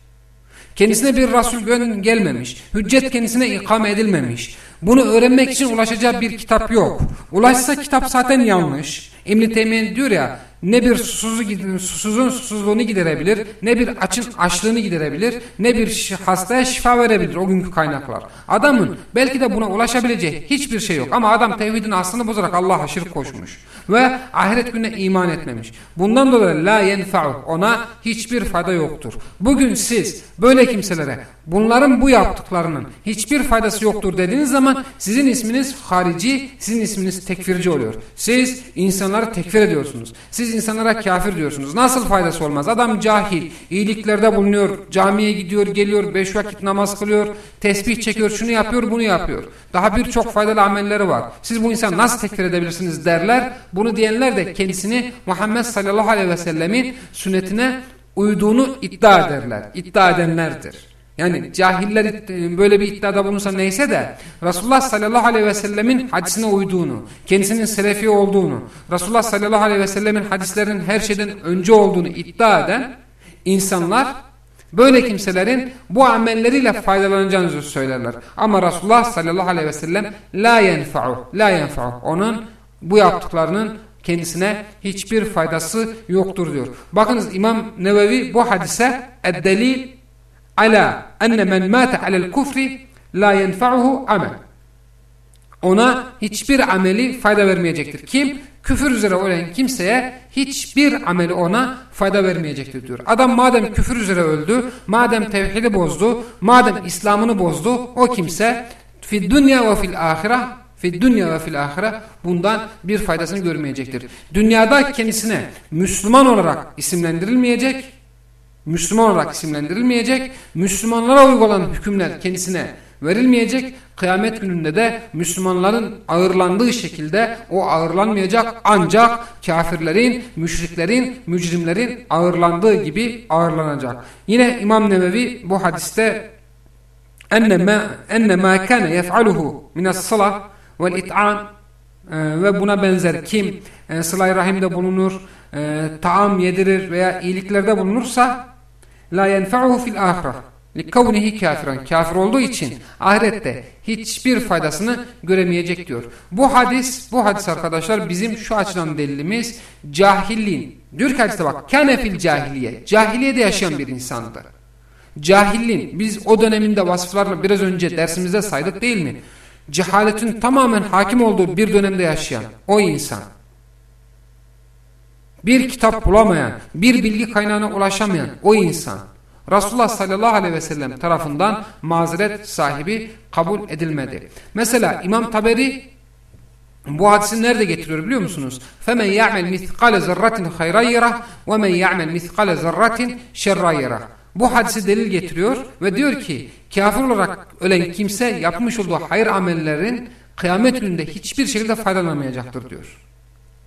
Kendisine bir Resul gelmemiş. Hüccet kendisine ikame edilmemiş. Bunu öğrenmek için ulaşacağı bir kitap yok. Ulaşsa kitap zaten yanlış. İbn-i diyor ya ne bir susuzu, susuzun susuzluğunu giderebilir, ne bir açın açlığını giderebilir, ne bir hastaya şifa verebilir o günkü kaynaklar. Adamın belki de buna ulaşabileceği hiçbir şey yok ama adam tevhidin aslını bozarak Allah'a şirk koşmuş. Ve ahiret gününe iman etmemiş. Bundan dolayı la yenfa'u ona hiçbir fayda yoktur. Bugün siz böyle kimselere bunların bu yaptıklarının hiçbir faydası yoktur dediğiniz zaman sizin isminiz harici, sizin isminiz tekfirci oluyor. Siz insanları tekfir ediyorsunuz. Siz insanlara kafir diyorsunuz. Nasıl faydası olmaz? Adam cahil, iyiliklerde bulunuyor, camiye gidiyor, geliyor, beş vakit namaz kılıyor, tesbih çekiyor, şunu yapıyor, bunu yapıyor. Daha birçok faydalı amelleri var. Siz bu insan nasıl tekfir edebilirsiniz derler. Bunu diyenler de kendisini Muhammed sallallahu aleyhi ve sellemin sünnetine uyduğunu iddia ederler. İddia edenlerdir. Yani cahiller böyle bir iddiada bulunsa neyse de Resulullah sallallahu aleyhi ve sellemin hadisine uyduğunu, kendisinin selefi olduğunu, Resulullah sallallahu aleyhi ve sellemin hadislerinin her şeyden önce olduğunu iddia eden insanlar böyle kimselerin bu amelleriyle faydalanacağını söylerler. Ama Resulullah sallallahu aleyhi ve sellem la yenfa'u, la yenfa'u. Onun bu yaptıklarının kendisine hiçbir faydası yoktur diyor. Bakınız İmam Nevevi bu hadise eddelil ala enne men mâte alel kufri la yenfa'uhu amel. Ona hiçbir ameli fayda vermeyecektir. Kim? Küfür üzere ölen kimseye hiçbir ameli ona fayda vermeyecektir diyor. Adam madem küfür üzere öldü, madem tevhidi bozdu, madem İslam'ını bozdu, o kimse fi dünya ve fil ahire fi dünya ve fil ahire bundan bir faydasını görmeyecektir. Dünyada kendisine Müslüman olarak isimlendirilmeyecek, Müslüman olarak isimlendirilmeyecek, Müslümanlara uygulanan hükümler kendisine verilmeyecek. Kıyamet gününde de Müslümanların ağırlandığı şekilde o ağırlanmayacak ancak kafirlerin, müşriklerin, mücrimlerin ağırlandığı gibi ağırlanacak. Yine İmam Nevevi bu hadiste enne ma kana yef'aluhu minas salah vel it'am ve buna benzer kim e, sıla rahimde bulunur, e, taam yedirir veya iyiliklerde bulunursa la yenfa'uhu fil ahireh likavnihi kafiran kafir olduğu için ahirette hiçbir faydasını göremeyecek diyor. Bu hadis bu hadis arkadaşlar bizim şu açıdan delilimiz cahilliğin. Diyor ki bak kâne fil cahiliye. Cahiliyede yaşayan bir insandı. Cahilliğin biz o döneminde vasıflarla biraz önce dersimizde saydık değil mi? Cehaletin tamamen hakim olduğu bir dönemde yaşayan o insan bir kitap bulamayan, bir bilgi kaynağına ulaşamayan o insan Resulullah sallallahu aleyhi ve sellem tarafından mazeret sahibi kabul edilmedi. Mesela İmam Taberi bu hadisi nerede getiriyor biliyor musunuz? فَمَنْ يَعْمَلْ مِثْقَالَ زَرَّةٍ خَيْرًا يَرَهُ وَمَنْ يَعْمَلْ مِثْقَالَ زَرَّةٍ شَرًّا يَرَهُ bu hadisi delil getiriyor ve diyor ki kafir olarak ölen kimse yapmış olduğu hayır amellerin kıyamet gününde hiçbir şekilde faydalanamayacaktır diyor.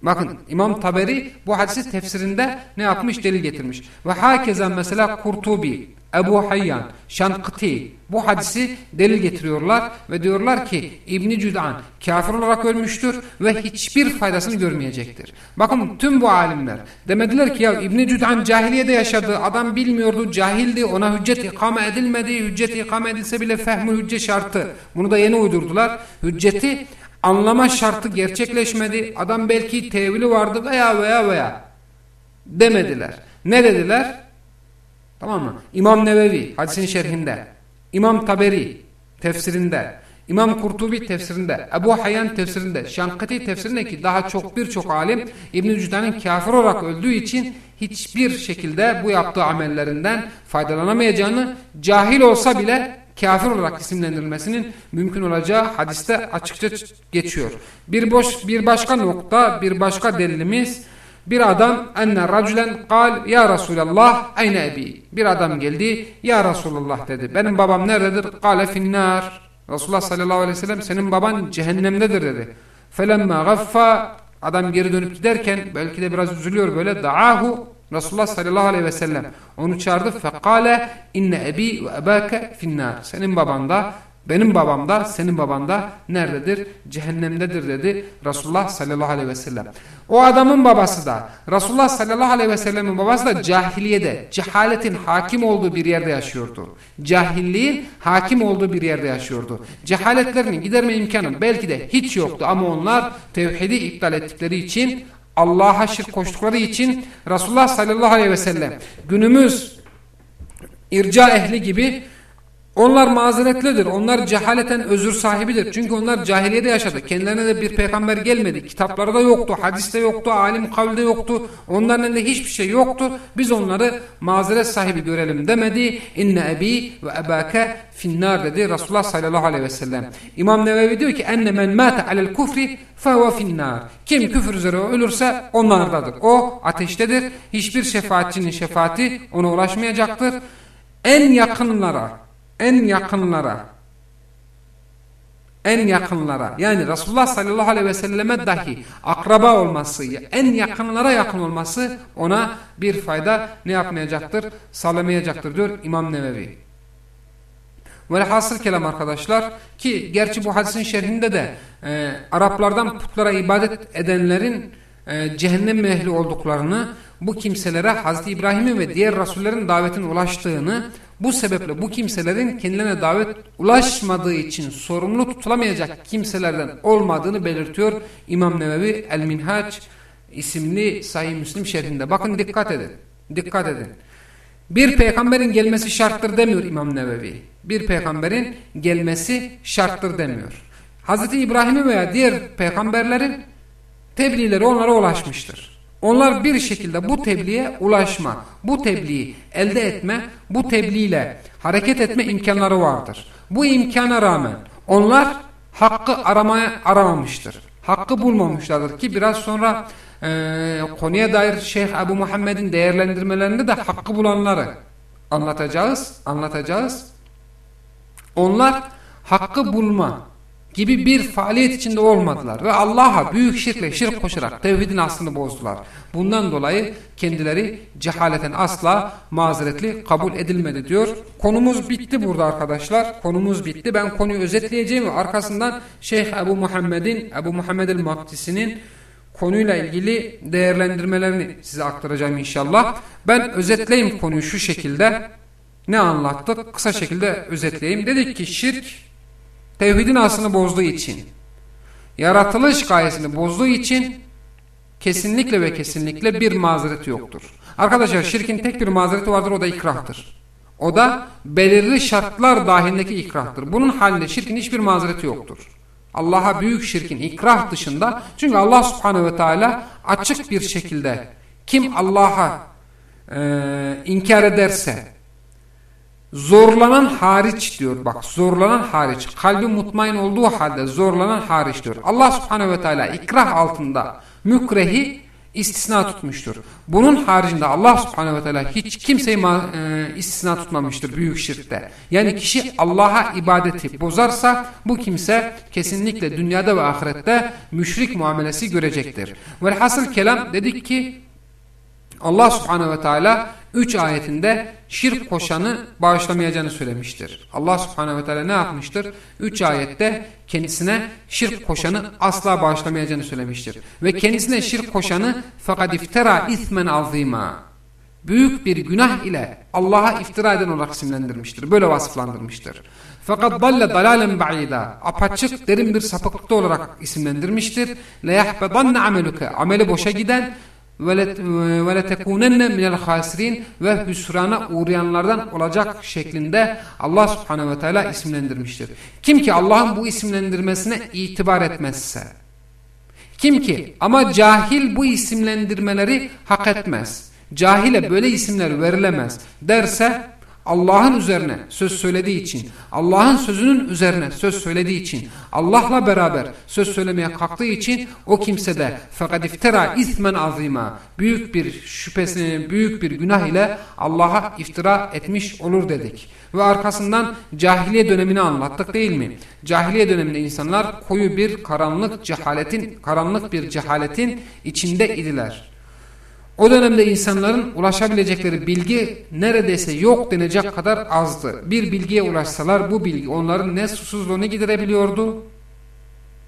Bakın İmam Taberi bu hadisi tefsirinde ne yapmış delil getirmiş. Ve hakeza mesela Kurtubi, Ebu Hayyan, Şankıti bu hadisi delil getiriyorlar ve diyorlar ki İbni Cüd'an kafir olarak ölmüştür ve hiçbir faydasını görmeyecektir. Bakın tüm bu alimler demediler ki ya İbni Cüd'an cahiliyede yaşadı, adam bilmiyordu, cahildi, ona hüccet ikame edilmedi, hüccet ikame edilse bile fehmü hüccet şartı. Bunu da yeni uydurdular. Hücceti anlama şartı gerçekleşmedi. Adam belki tevili vardı veya veya veya demediler. Ne dediler? Tamam mı? İmam Nevevi hadisin şerhinde, İmam Taberi tefsirinde, İmam Kurtubi tefsirinde, Ebu Hayyan tefsirinde, Şankati tefsirinde ki daha çok birçok alim İbn-i Cüdan'ın kafir olarak öldüğü için hiçbir şekilde bu yaptığı amellerinden faydalanamayacağını cahil olsa bile kafir olarak isimlendirilmesinin mümkün olacağı hadiste açıkça geçiyor. Bir boş bir başka nokta, bir başka delilimiz bir adam enne raculen kal ya Resulallah ayne ebi. Bir adam geldi ya Resulallah dedi. Benim babam nerededir? Kale finnar. Resulullah sallallahu aleyhi ve sellem senin baban cehennemdedir dedi. Felemma gaffa adam geri dönüp giderken belki de biraz üzülüyor böyle da'ahu Resulullah sallallahu aleyhi ve sellem onu çağırdı. Fekale inne ebi ve ebake finnar. Senin baban da benim babam da senin baban da nerededir? Cehennemdedir dedi Resulullah sallallahu aleyhi ve sellem. O adamın babası da Resulullah sallallahu aleyhi ve sellemin babası da cahiliyede, cehaletin hakim olduğu bir yerde yaşıyordu. Cahilliğin hakim olduğu bir yerde yaşıyordu. Cehaletlerini giderme imkanı belki de hiç yoktu ama onlar tevhidi iptal ettikleri için Allah'a şirk koştukları için Resulullah sallallahu aleyhi ve sellem günümüz irca ehli gibi Onlar mazeretlidir. Onlar cehaleten özür sahibidir. Çünkü onlar cahiliyede yaşadı. Kendilerine de bir peygamber gelmedi. Kitaplarda yoktu, hadiste yoktu, alim kavlde yoktu. Onların elinde hiçbir şey yoktu. Biz onları mazeret sahibi görelim demedi. İnne ebi ve ebake finnar dedi Resulullah sallallahu aleyhi ve sellem. İmam Nevevi diyor ki enne men mâte alel kufri fehuve finnar. Kim küfür üzere ölürse onlardadır. O ateştedir. Hiçbir şefaatçinin şefaati ona ulaşmayacaktır. En yakınlara en yakınlara. En yakınlara. Yani Resulullah sallallahu aleyhi ve selleme dahi akraba olması en yakınlara yakın olması ona bir fayda ne yapmayacaktır? Sağlamayacaktır diyor İmam Nevevi. Velhasıl kelam arkadaşlar ki gerçi bu hadisin şerhinde de e, Araplardan putlara ibadet edenlerin e, cehennem ehli olduklarını bu kimselere Hazreti İbrahim'in ve diğer rasullerin davetine ulaştığını bu sebeple bu kimselerin kendilerine davet ulaşmadığı için sorumlu tutulamayacak kimselerden olmadığını belirtiyor İmam Nevevi El-Minhaç isimli Sahih Müslim şerhinde. Bakın dikkat edin. Dikkat edin. Bir peygamberin gelmesi şarttır demiyor İmam Nevevi. Bir peygamberin gelmesi şarttır demiyor. Hazreti İbrahim'in veya diğer peygamberlerin tebliğleri onlara ulaşmıştır. Onlar bir şekilde bu tebliğe ulaşma, bu tebliği elde etme, bu tebliğle hareket etme imkanları vardır. Bu imkana rağmen onlar hakkı aramaya aramamıştır. Hakkı bulmamışlardır ki biraz sonra e, konuya dair Şeyh Ebu Muhammed'in değerlendirmelerinde de hakkı bulanları anlatacağız, anlatacağız. Onlar hakkı bulma, gibi bir faaliyet içinde olmadılar ve Allah'a büyük şirkle şirk koşarak tevhidin aslını bozdular. Bundan dolayı kendileri cehaleten asla mazeretli kabul edilmedi diyor. Konumuz bitti burada arkadaşlar. Konumuz bitti. Ben konuyu özetleyeceğim ve arkasından Şeyh Ebu Muhammed'in Ebu Muhammed el-Maktisi'nin konuyla ilgili değerlendirmelerini size aktaracağım inşallah. Ben özetleyeyim konuyu şu şekilde. Ne anlattık? Kısa şekilde özetleyeyim. Dedik ki şirk tevhidin aslını bozduğu için, yaratılış gayesini bozduğu için kesinlikle ve kesinlikle bir mazereti yoktur. Arkadaşlar şirkin tek bir mazereti vardır o da ikrahtır. O da belirli şartlar dahilindeki ikrahtır. Bunun halinde şirkin hiçbir mazereti yoktur. Allah'a büyük şirkin ikrah dışında çünkü Allah subhanehu ve teala açık bir şekilde kim Allah'a e, inkar ederse zorlanan hariç diyor bak zorlanan hariç kalbi mutmain olduğu halde zorlanan hariç diyor. Allah subhanehu ve teala ikrah altında mükrehi istisna tutmuştur. Bunun haricinde Allah subhanehu ve teala hiç kimseyi e, istisna tutmamıştır büyük şirkte. Yani kişi Allah'a ibadeti bozarsa bu kimse kesinlikle dünyada ve ahirette müşrik muamelesi görecektir. Velhasıl kelam dedik ki Allah subhanehu ve teala 3 ayetinde şirk koşanı bağışlamayacağını söylemiştir. Allah subhanehu ve teala ne yapmıştır? 3 ayette kendisine şirk koşanı asla bağışlamayacağını söylemiştir. Ve kendisine şirk koşanı fakat iftira ismen azima. Büyük bir günah ile Allah'a iftira eden olarak isimlendirmiştir. Böyle vasıflandırmıştır. Fakat dalle dalalen ba'ida. Apaçık derin bir sapıklıkta olarak isimlendirmiştir. Le yahbedanne ameluke. Ameli boşa giden letekunenne minel hasirin ve hüsrana uğrayanlardan olacak şeklinde Allah subhanehu ve teala isimlendirmiştir. Kim ki Allah'ın bu isimlendirmesine itibar etmezse, kim ki ama cahil bu isimlendirmeleri hak etmez, cahile böyle isimler verilemez derse Allah'ın üzerine söz söylediği için, Allah'ın sözünün üzerine söz söylediği için, Allah'la beraber söz söylemeye kalktığı için o kimse de fakat iftira ismen azima büyük bir şüphesini, büyük bir günah ile Allah'a iftira etmiş olur dedik. Ve arkasından cahiliye dönemini anlattık değil mi? Cahiliye döneminde insanlar koyu bir karanlık cehaletin, karanlık bir cehaletin içinde idiler. O dönemde insanların ulaşabilecekleri bilgi neredeyse yok denecek kadar azdı. Bir bilgiye ulaşsalar bu bilgi onların ne susuzluğunu giderebiliyordu,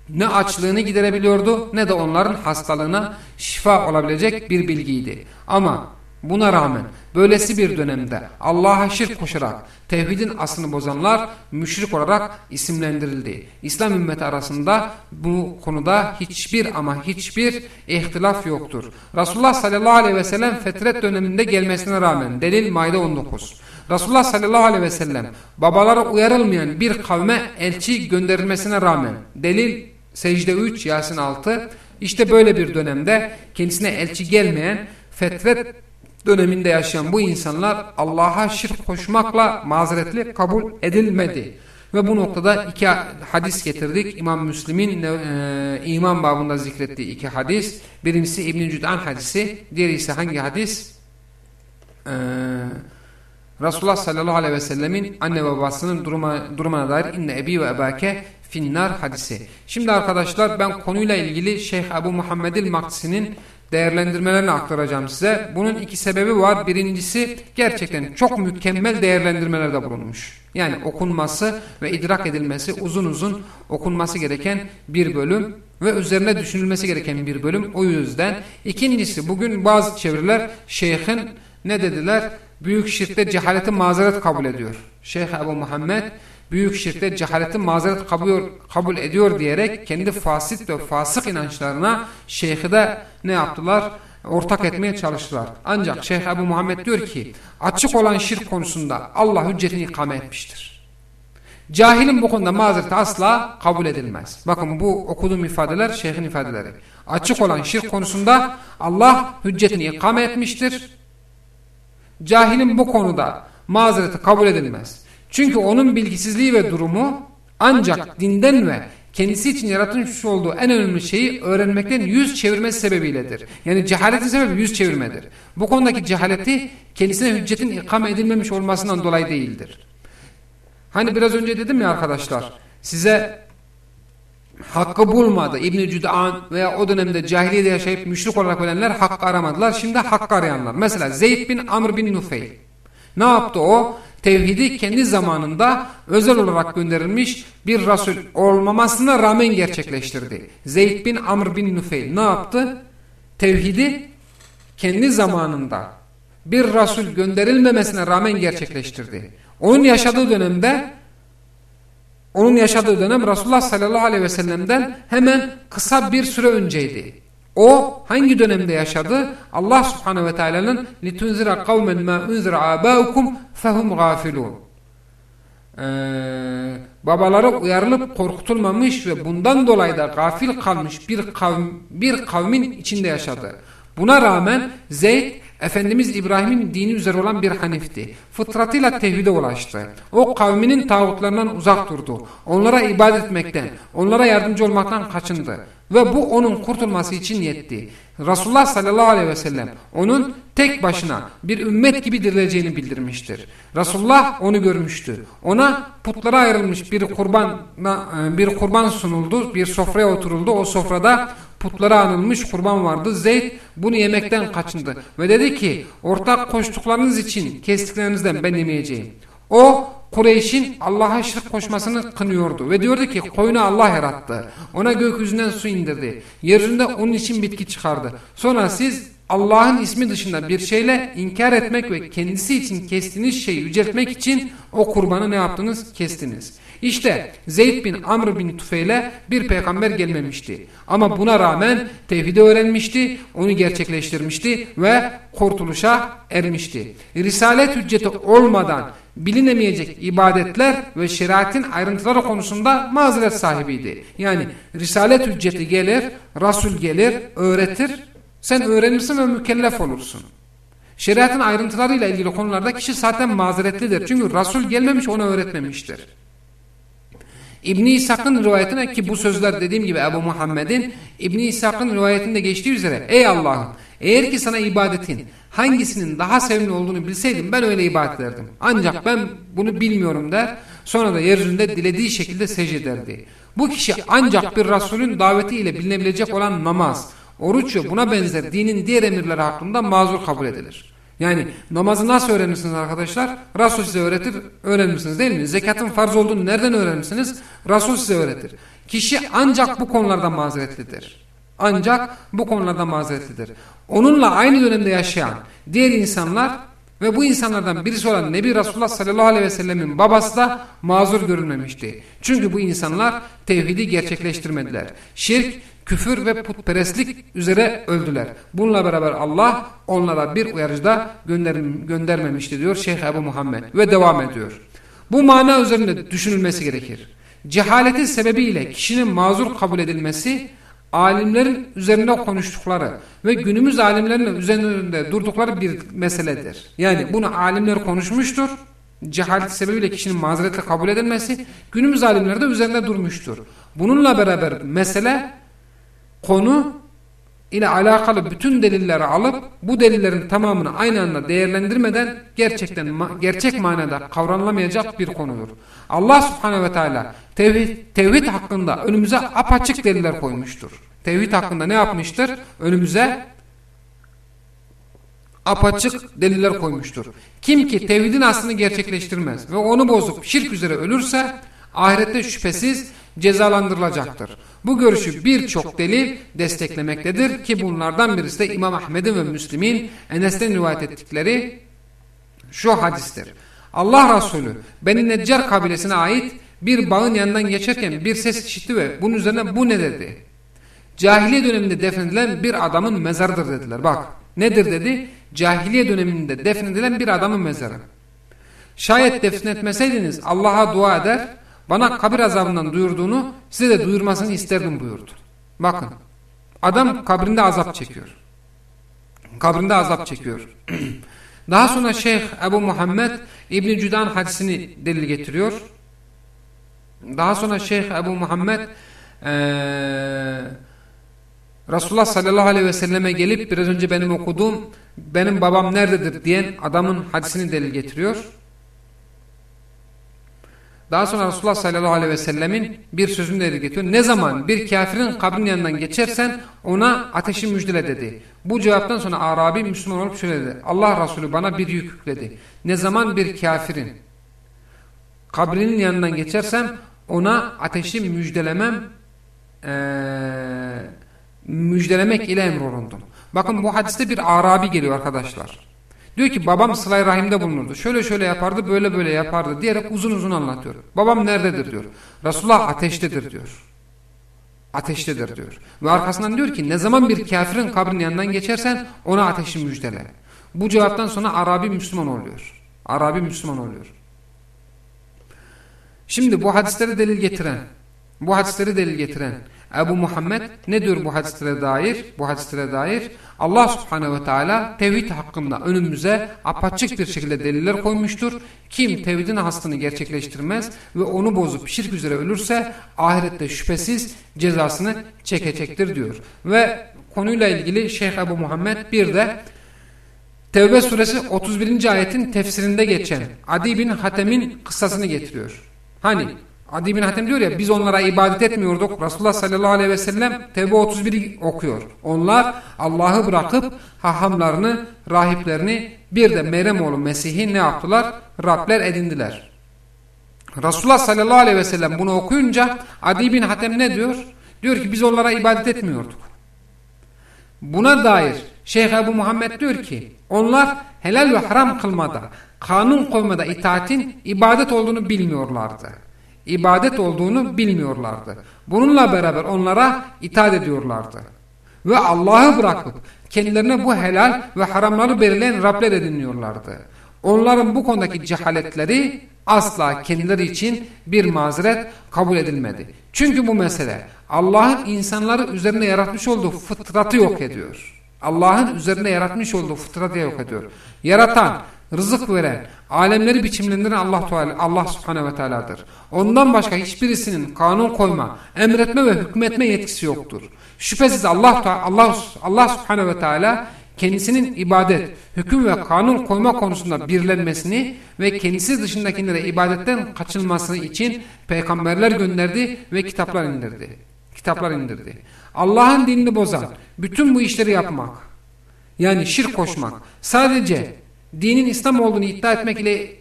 ne açlığını giderebiliyordu, ne de onların hastalığına şifa olabilecek bir bilgiydi. Ama Buna rağmen böylesi bir dönemde Allah'a şirk koşarak tevhidin aslını bozanlar müşrik olarak isimlendirildi. İslam ümmeti arasında bu konuda hiçbir ama hiçbir ihtilaf yoktur. Resulullah sallallahu aleyhi ve sellem fetret döneminde gelmesine rağmen delil Maide 19. Resulullah sallallahu aleyhi ve sellem babalara uyarılmayan bir kavme elçi gönderilmesine rağmen delil secde 3 Yasin 6 işte böyle bir dönemde kendisine elçi gelmeyen fetret döneminde yaşayan bu insanlar Allah'a şirk koşmakla mazeretli kabul edilmedi. Ve bu noktada iki hadis getirdik. İmam Müslim'in e, iman babında zikrettiği iki hadis. Birincisi İbn-i Cüd'an hadisi. Diğeri ise hangi hadis? Eee Resulullah sallallahu aleyhi ve sellemin anne babasının duruma, durumuna dair inne ebi ve ebake finnar hadisi. Şimdi arkadaşlar ben konuyla ilgili Şeyh Ebu Muhammedil Maksinin değerlendirmelerini aktaracağım size. Bunun iki sebebi var. Birincisi gerçekten çok mükemmel değerlendirmelerde bulunmuş. Yani okunması ve idrak edilmesi uzun uzun okunması gereken bir bölüm ve üzerine düşünülmesi gereken bir bölüm. O yüzden ikincisi bugün bazı çeviriler şeyhin ne dediler? büyük şirkte cehaleti mazeret kabul ediyor. Şeyh Ebu Muhammed büyük şirkte cehaleti mazeret kabul, kabul ediyor diyerek kendi fasit ve fasık inançlarına şeyhi de ne yaptılar? Ortak etmeye çalıştılar. Ancak Şeyh Ebu Muhammed diyor ki açık olan şirk konusunda Allah hüccetini ikame etmiştir. Cahilin bu konuda mazereti asla kabul edilmez. Bakın bu okuduğum ifadeler şeyhin ifadeleri. Açık olan şirk konusunda Allah hüccetini ikame etmiştir. Cahilin bu konuda mazereti kabul edilmez. Çünkü onun bilgisizliği ve durumu ancak dinden ve kendisi için yaratılmış olduğu en önemli şeyi öğrenmekten yüz çevirmesi sebebiyledir. Yani cehaletin sebebi yüz çevirmedir. Bu konudaki cehaleti kendisine hüccetin ikame edilmemiş olmasından dolayı değildir. Hani biraz önce dedim ya arkadaşlar size hakkı bulmadı. İbn-i Cüd'an veya o dönemde cahiliyede yaşayıp müşrik olarak ölenler hakkı aramadılar. Şimdi hakkı arayanlar. Mesela Zeyd bin Amr bin Nufeyl. Ne yaptı o? Tevhidi kendi zamanında özel olarak gönderilmiş bir Resul olmamasına rağmen gerçekleştirdi. Zeyd bin Amr bin Nufeyl ne yaptı? Tevhidi kendi zamanında bir Resul gönderilmemesine rağmen gerçekleştirdi. Onun yaşadığı dönemde onun yaşadığı dönem Resulullah sallallahu aleyhi ve sellem'den hemen kısa bir süre önceydi. O hangi dönemde yaşadı? Allah subhanehu ve teala'nın لِتُنْزِرَ قَوْمًا مَا اُنْزِرَ عَابَاُكُمْ فَهُمْ غَافِلُونَ ee, babaları uyarılıp korkutulmamış ve bundan dolayı da gafil kalmış bir kavm, bir kavmin içinde yaşadı. Buna rağmen Zeyd Efendimiz İbrahim'in dini üzere olan bir hanifti. Fıtratıyla tevhide ulaştı. O kavminin tağutlarından uzak durdu. Onlara ibadet etmekten, onlara yardımcı olmaktan kaçındı. Ve bu onun kurtulması için yetti. Resulullah sallallahu aleyhi ve sellem onun tek başına bir ümmet gibi dirileceğini bildirmiştir. Resulullah onu görmüştü. Ona putlara ayrılmış bir kurban bir kurban sunuldu, bir sofraya oturuldu. O sofrada putlara anılmış kurban vardı. Zeyd bunu yemekten kaçındı ve dedi ki ortak koştuklarınız için kestiklerinizden ben yemeyeceğim. O Kureyş'in Allah'a şirk koşmasını kınıyordu ve diyordu ki koyunu Allah yarattı. Ona gökyüzünden su indirdi. Yeryüzünde onun için bitki çıkardı. Sonra siz Allah'ın ismi dışında bir şeyle inkar etmek ve kendisi için kestiğiniz şeyi yüceltmek için o kurbanı ne yaptınız? Kestiniz. İşte Zeyd bin Amr bin Tufeyl'e bir peygamber gelmemişti. Ama buna rağmen tevhidi öğrenmişti, onu gerçekleştirmişti ve kurtuluşa ermişti. Risalet hücceti olmadan bilinemeyecek ibadetler ve şeriatin ayrıntıları konusunda mazeret sahibiydi. Yani risalet hücceti gelir, Resul gelir, öğretir, sen öğrenirsin ve mükellef olursun. Şeriatın ayrıntılarıyla ilgili konularda kişi zaten mazeretlidir. Çünkü Resul gelmemiş ona öğretmemiştir. İbn-i İshak'ın rivayetine ki bu sözler dediğim gibi Ebu Muhammed'in İbn-i İshak'ın rivayetinde geçtiği üzere Ey Allah'ım eğer ki sana ibadetin hangisinin daha sevimli olduğunu bilseydim ben öyle ibadet ederdim. Ancak ben bunu bilmiyorum der. Sonra da yeryüzünde dilediği şekilde secde ederdi. Bu kişi ancak bir Resulün davetiyle bilinebilecek olan namaz, oruç ve buna benzer dinin diğer emirleri hakkında mazur kabul edilir. Yani namazı nasıl öğrenirsiniz arkadaşlar? Resul size öğretir, öğrenirsiniz değil mi? Zekatın farz olduğunu nereden öğrenirsiniz? Resul size öğretir. Kişi ancak bu konularda mazeretlidir. Ancak bu konularda mazeretlidir. Onunla aynı dönemde yaşayan diğer insanlar ve bu insanlardan birisi olan Nebi Resulullah sallallahu aleyhi ve sellemin babası da mazur görülmemişti. Çünkü bu insanlar tevhidi gerçekleştirmediler. Şirk, küfür ve putperestlik üzere öldüler. Bununla beraber Allah onlara bir uyarıcıda gönder göndermemişti diyor Şeyh Ebu Muhammed ve devam ediyor. Bu mana üzerinde düşünülmesi gerekir. Cehaleti sebebiyle kişinin mazur kabul edilmesi alimlerin üzerinde konuştukları ve günümüz alimlerinin üzerinde durdukları bir meseledir. Yani bunu alimler konuşmuştur. Cehalet sebebiyle kişinin mazeretle kabul edilmesi günümüz alimler de üzerinde durmuştur. Bununla beraber mesele konu ile alakalı bütün delilleri alıp bu delillerin tamamını aynı anda değerlendirmeden gerçekten gerçek manada kavranılamayacak bir konudur. Allah subhanehu ve teala tevhid, tevhid hakkında önümüze apaçık deliller koymuştur. Tevhid hakkında ne yapmıştır? Önümüze apaçık deliller koymuştur. Kim ki tevhidin aslını gerçekleştirmez ve onu bozup şirk üzere ölürse ahirette şüphesiz cezalandırılacaktır. Bu görüşü birçok delil desteklemektedir ki bunlardan birisi de İmam Ahmed'in ve Müslim'in Enes'ten rivayet ettikleri şu hadistir. Allah Resulü Beni Neccar kabilesine ait bir bağın yanından geçerken bir ses işitti ve bunun üzerine bu ne dedi? Cahiliye döneminde defnedilen bir adamın mezarıdır dediler. Bak nedir dedi? Cahiliye döneminde defnedilen bir adamın mezarı. Şayet defnetmeseydiniz Allah'a dua eder bana kabir azabından duyurduğunu size de duyurmasını isterdim buyurdu. Bakın adam kabrinde azap çekiyor. Kabrinde azap çekiyor. [clears throat] Daha sonra Şeyh Ebu Muhammed İbn Cüdan hadisini delil getiriyor. Daha sonra Şeyh Ebu Muhammed ee, Resulullah sallallahu aleyhi ve selleme gelip biraz önce benim okuduğum benim babam nerededir diyen adamın hadisini delil getiriyor. Daha sonra Resulullah sallallahu aleyhi ve sellemin bir sözünü de getiriyor. Ne zaman bir kafirin kabrinin yanından geçersen ona ateşi müjdele dedi. Bu cevaptan sonra Arabi Müslüman olup şöyle dedi. Allah Resulü bana bir yük yükledi. Ne zaman bir kafirin kabrinin yanından geçersem ona ateşi müjdelemem ee, müjdelemek ile emrolundum. Bakın bu hadiste bir Arabi geliyor arkadaşlar. Diyor ki babam sılay rahimde bulunurdu. Şöyle şöyle yapardı, böyle böyle yapardı diyerek uzun uzun anlatıyor. Babam nerededir diyor. Resulullah ateştedir diyor. Ateştedir diyor. Ve arkasından diyor ki ne zaman bir kafirin kabrinin yanından geçersen ona ateşi müjdele. Bu cevaptan sonra Arabi Müslüman oluyor. Arabi Müslüman oluyor. Şimdi bu hadisleri delil getiren, bu hadisleri delil getiren Ebu Muhammed ne diyor bu hadislere dair? Bu hadislere dair Allah subhanehu ve teala tevhid hakkında önümüze apaçık bir şekilde deliller koymuştur. Kim tevhidin aslını gerçekleştirmez ve onu bozup şirk üzere ölürse ahirette şüphesiz cezasını çekecektir diyor. Ve konuyla ilgili Şeyh Ebu Muhammed bir de Tevbe suresi 31. ayetin tefsirinde geçen Adi bin Hatem'in kıssasını getiriyor. Hani Adi bin Hatem diyor ya biz onlara ibadet etmiyorduk. Resulullah sallallahu aleyhi ve sellem Tevbe 31 okuyor. Onlar Allah'ı bırakıp hahamlarını, rahiplerini bir de Meryem Mesih'i ne yaptılar? Rabler edindiler. Resulullah sallallahu aleyhi ve sellem bunu okuyunca Adi bin Hatem ne diyor? Diyor ki biz onlara ibadet etmiyorduk. Buna dair Şeyh Ebu Muhammed diyor ki onlar helal ve haram kılmada, kanun koymada itaatin ibadet olduğunu bilmiyorlardı ibadet olduğunu bilmiyorlardı. Bununla beraber onlara itaat ediyorlardı. Ve Allah'ı bırakıp kendilerine bu helal ve haramları belirleyen Rabler ediniyorlardı. Onların bu konudaki cehaletleri asla kendileri için bir mazeret kabul edilmedi. Çünkü bu mesele Allah'ın insanları üzerine yaratmış olduğu fıtratı yok ediyor. Allah'ın üzerine yaratmış olduğu fıtratı yok ediyor. Yaratan, rızık veren, alemleri biçimlendiren Allah Teala Allah Subhanahu ve Teala'dır. Ondan başka hiçbirisinin kanun koyma, emretme ve hükmetme yetkisi yoktur. Şüphesiz Allah Allah Allah Subhanahu ve Teala kendisinin ibadet, hüküm ve kanun koyma konusunda birlenmesini ve kendisi dışındakilere ibadetten kaçınmasını için peygamberler gönderdi ve kitaplar indirdi. Kitaplar indirdi. Allah'ın dinini bozan, bütün bu işleri yapmak, yani şirk koşmak, sadece dinin İslam olduğunu iddia etmek ile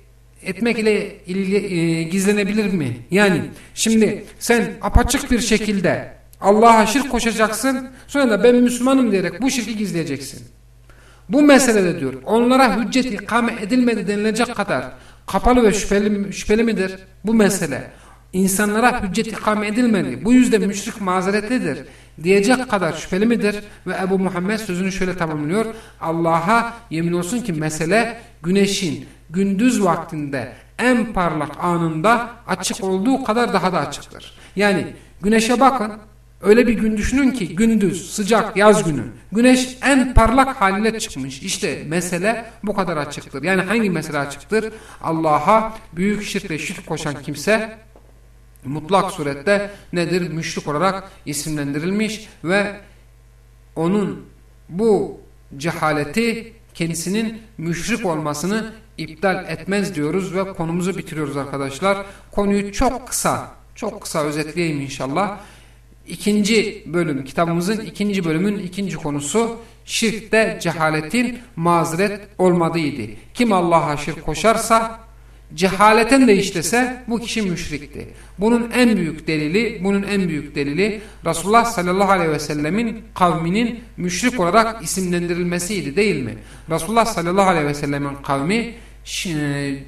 etmek ile ilgi, e, gizlenebilir mi? Yani şimdi sen apaçık bir şekilde Allah'a şirk koşacaksın. Sonra da ben Müslümanım diyerek bu şirki gizleyeceksin. Bu meselede diyor onlara hüccet ikame edilmedi denilecek kadar kapalı ve şüpheli, şüpheli midir bu mesele? İnsanlara hüccet ikame edilmedi. Bu yüzden müşrik mazeretlidir diyecek kadar şüpheli midir? Ve Ebu Muhammed sözünü şöyle tamamlıyor. Allah'a yemin olsun ki mesele güneşin gündüz vaktinde en parlak anında açık olduğu kadar daha da açıktır. Yani güneşe bakın Öyle bir gün düşünün ki gündüz, sıcak, yaz günü. Güneş en parlak haline çıkmış. İşte mesele bu kadar açıktır. Yani hangi mesele açıktır? Allah'a büyük şirk ve şirk koşan kimse mutlak surette nedir? Müşrik olarak isimlendirilmiş ve onun bu cehaleti kendisinin müşrik olmasını iptal etmez diyoruz ve konumuzu bitiriyoruz arkadaşlar. Konuyu çok kısa, çok kısa özetleyeyim inşallah. İkinci bölüm, kitabımızın ikinci bölümün ikinci konusu şirkte cehaletin mazeret olmadığıydı. Kim Allah'a şirk koşarsa cehaleten de işlese bu kişi müşrikti. Bunun en büyük delili, bunun en büyük delili Resulullah sallallahu aleyhi ve sellemin kavminin müşrik olarak isimlendirilmesiydi değil mi? Resulullah sallallahu aleyhi ve sellemin kavmi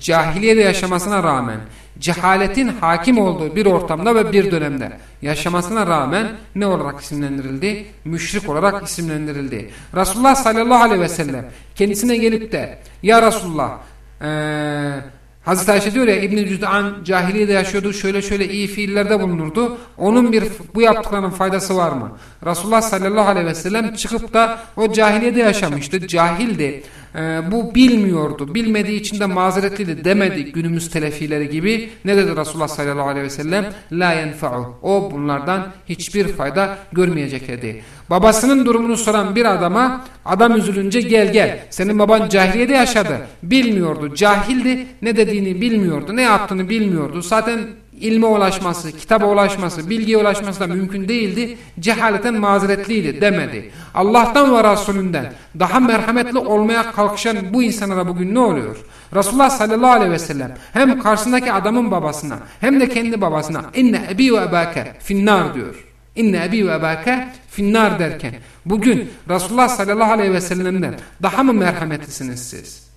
cahiliyede yaşamasına rağmen cehaletin hakim olduğu bir ortamda ve bir dönemde yaşamasına rağmen ne olarak isimlendirildi? Müşrik olarak isimlendirildi. Resulullah sallallahu aleyhi ve sellem kendisine gelip de ya Resulullah eee Hazreti Ayşe diyor ya İbn-i Cüd'an cahiliyede yaşıyordu şöyle şöyle iyi fiillerde bulunurdu. Onun bir bu yaptıklarının faydası var mı? Resulullah sallallahu aleyhi ve sellem çıkıp da o cahiliyede yaşamıştı. Cahildi. Ee, bu bilmiyordu. Bilmediği için de mazeretliydi demedi günümüz telefileri gibi. Ne dedi Resulullah sallallahu aleyhi ve sellem? La yenfa'u. O bunlardan hiçbir fayda görmeyecek dedi. Babasının durumunu soran bir adama adam üzülünce gel gel. Senin baban cahiliyede yaşadı. Bilmiyordu. Cahildi. Ne dediğini bilmiyordu. Ne yaptığını bilmiyordu. Zaten ilme ulaşması, kitaba ulaşması, bilgiye ulaşması da mümkün değildi. Cehaleten mazeretliydi demedi. Allah'tan ve Resulünden daha merhametli olmaya kalkışan bu insanlara bugün ne oluyor? Resulullah sallallahu aleyhi ve sellem hem karşısındaki adamın babasına hem de kendi babasına inne ebi ve ebake finnar diyor. İnne ebi ve ebake finnar derken bugün Resulullah sallallahu aleyhi ve sellem'den daha mı merhametlisiniz siz?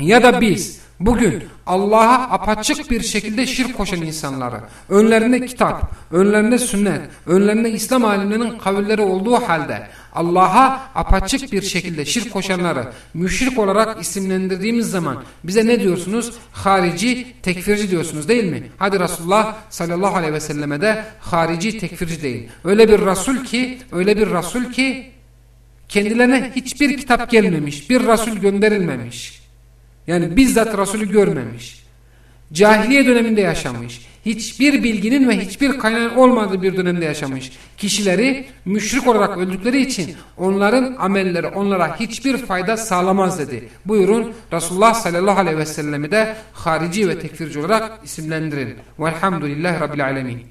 Ya da biz Bugün Allah'a apaçık bir şekilde şirk koşan insanları, önlerinde kitap, önlerinde sünnet, önlerinde İslam alimlerinin kavilleri olduğu halde Allah'a apaçık bir şekilde şirk koşanları müşrik olarak isimlendirdiğimiz zaman bize ne diyorsunuz? Harici, tekfirci diyorsunuz değil mi? Hadi Resulullah sallallahu aleyhi ve selleme de harici, tekfirci değil. Öyle bir Resul ki, öyle bir Resul ki kendilerine hiçbir kitap gelmemiş, bir Resul gönderilmemiş. Yani bizzat Resulü görmemiş. Cahiliye döneminde yaşamış. Hiçbir bilginin ve hiçbir kaynağın olmadığı bir dönemde yaşamış. Kişileri müşrik olarak öldükleri için onların amelleri onlara hiçbir fayda sağlamaz dedi. Buyurun Resulullah sallallahu aleyhi ve sellemi de harici ve tekfirci olarak isimlendirin. Velhamdülillahi Rabbil alemin.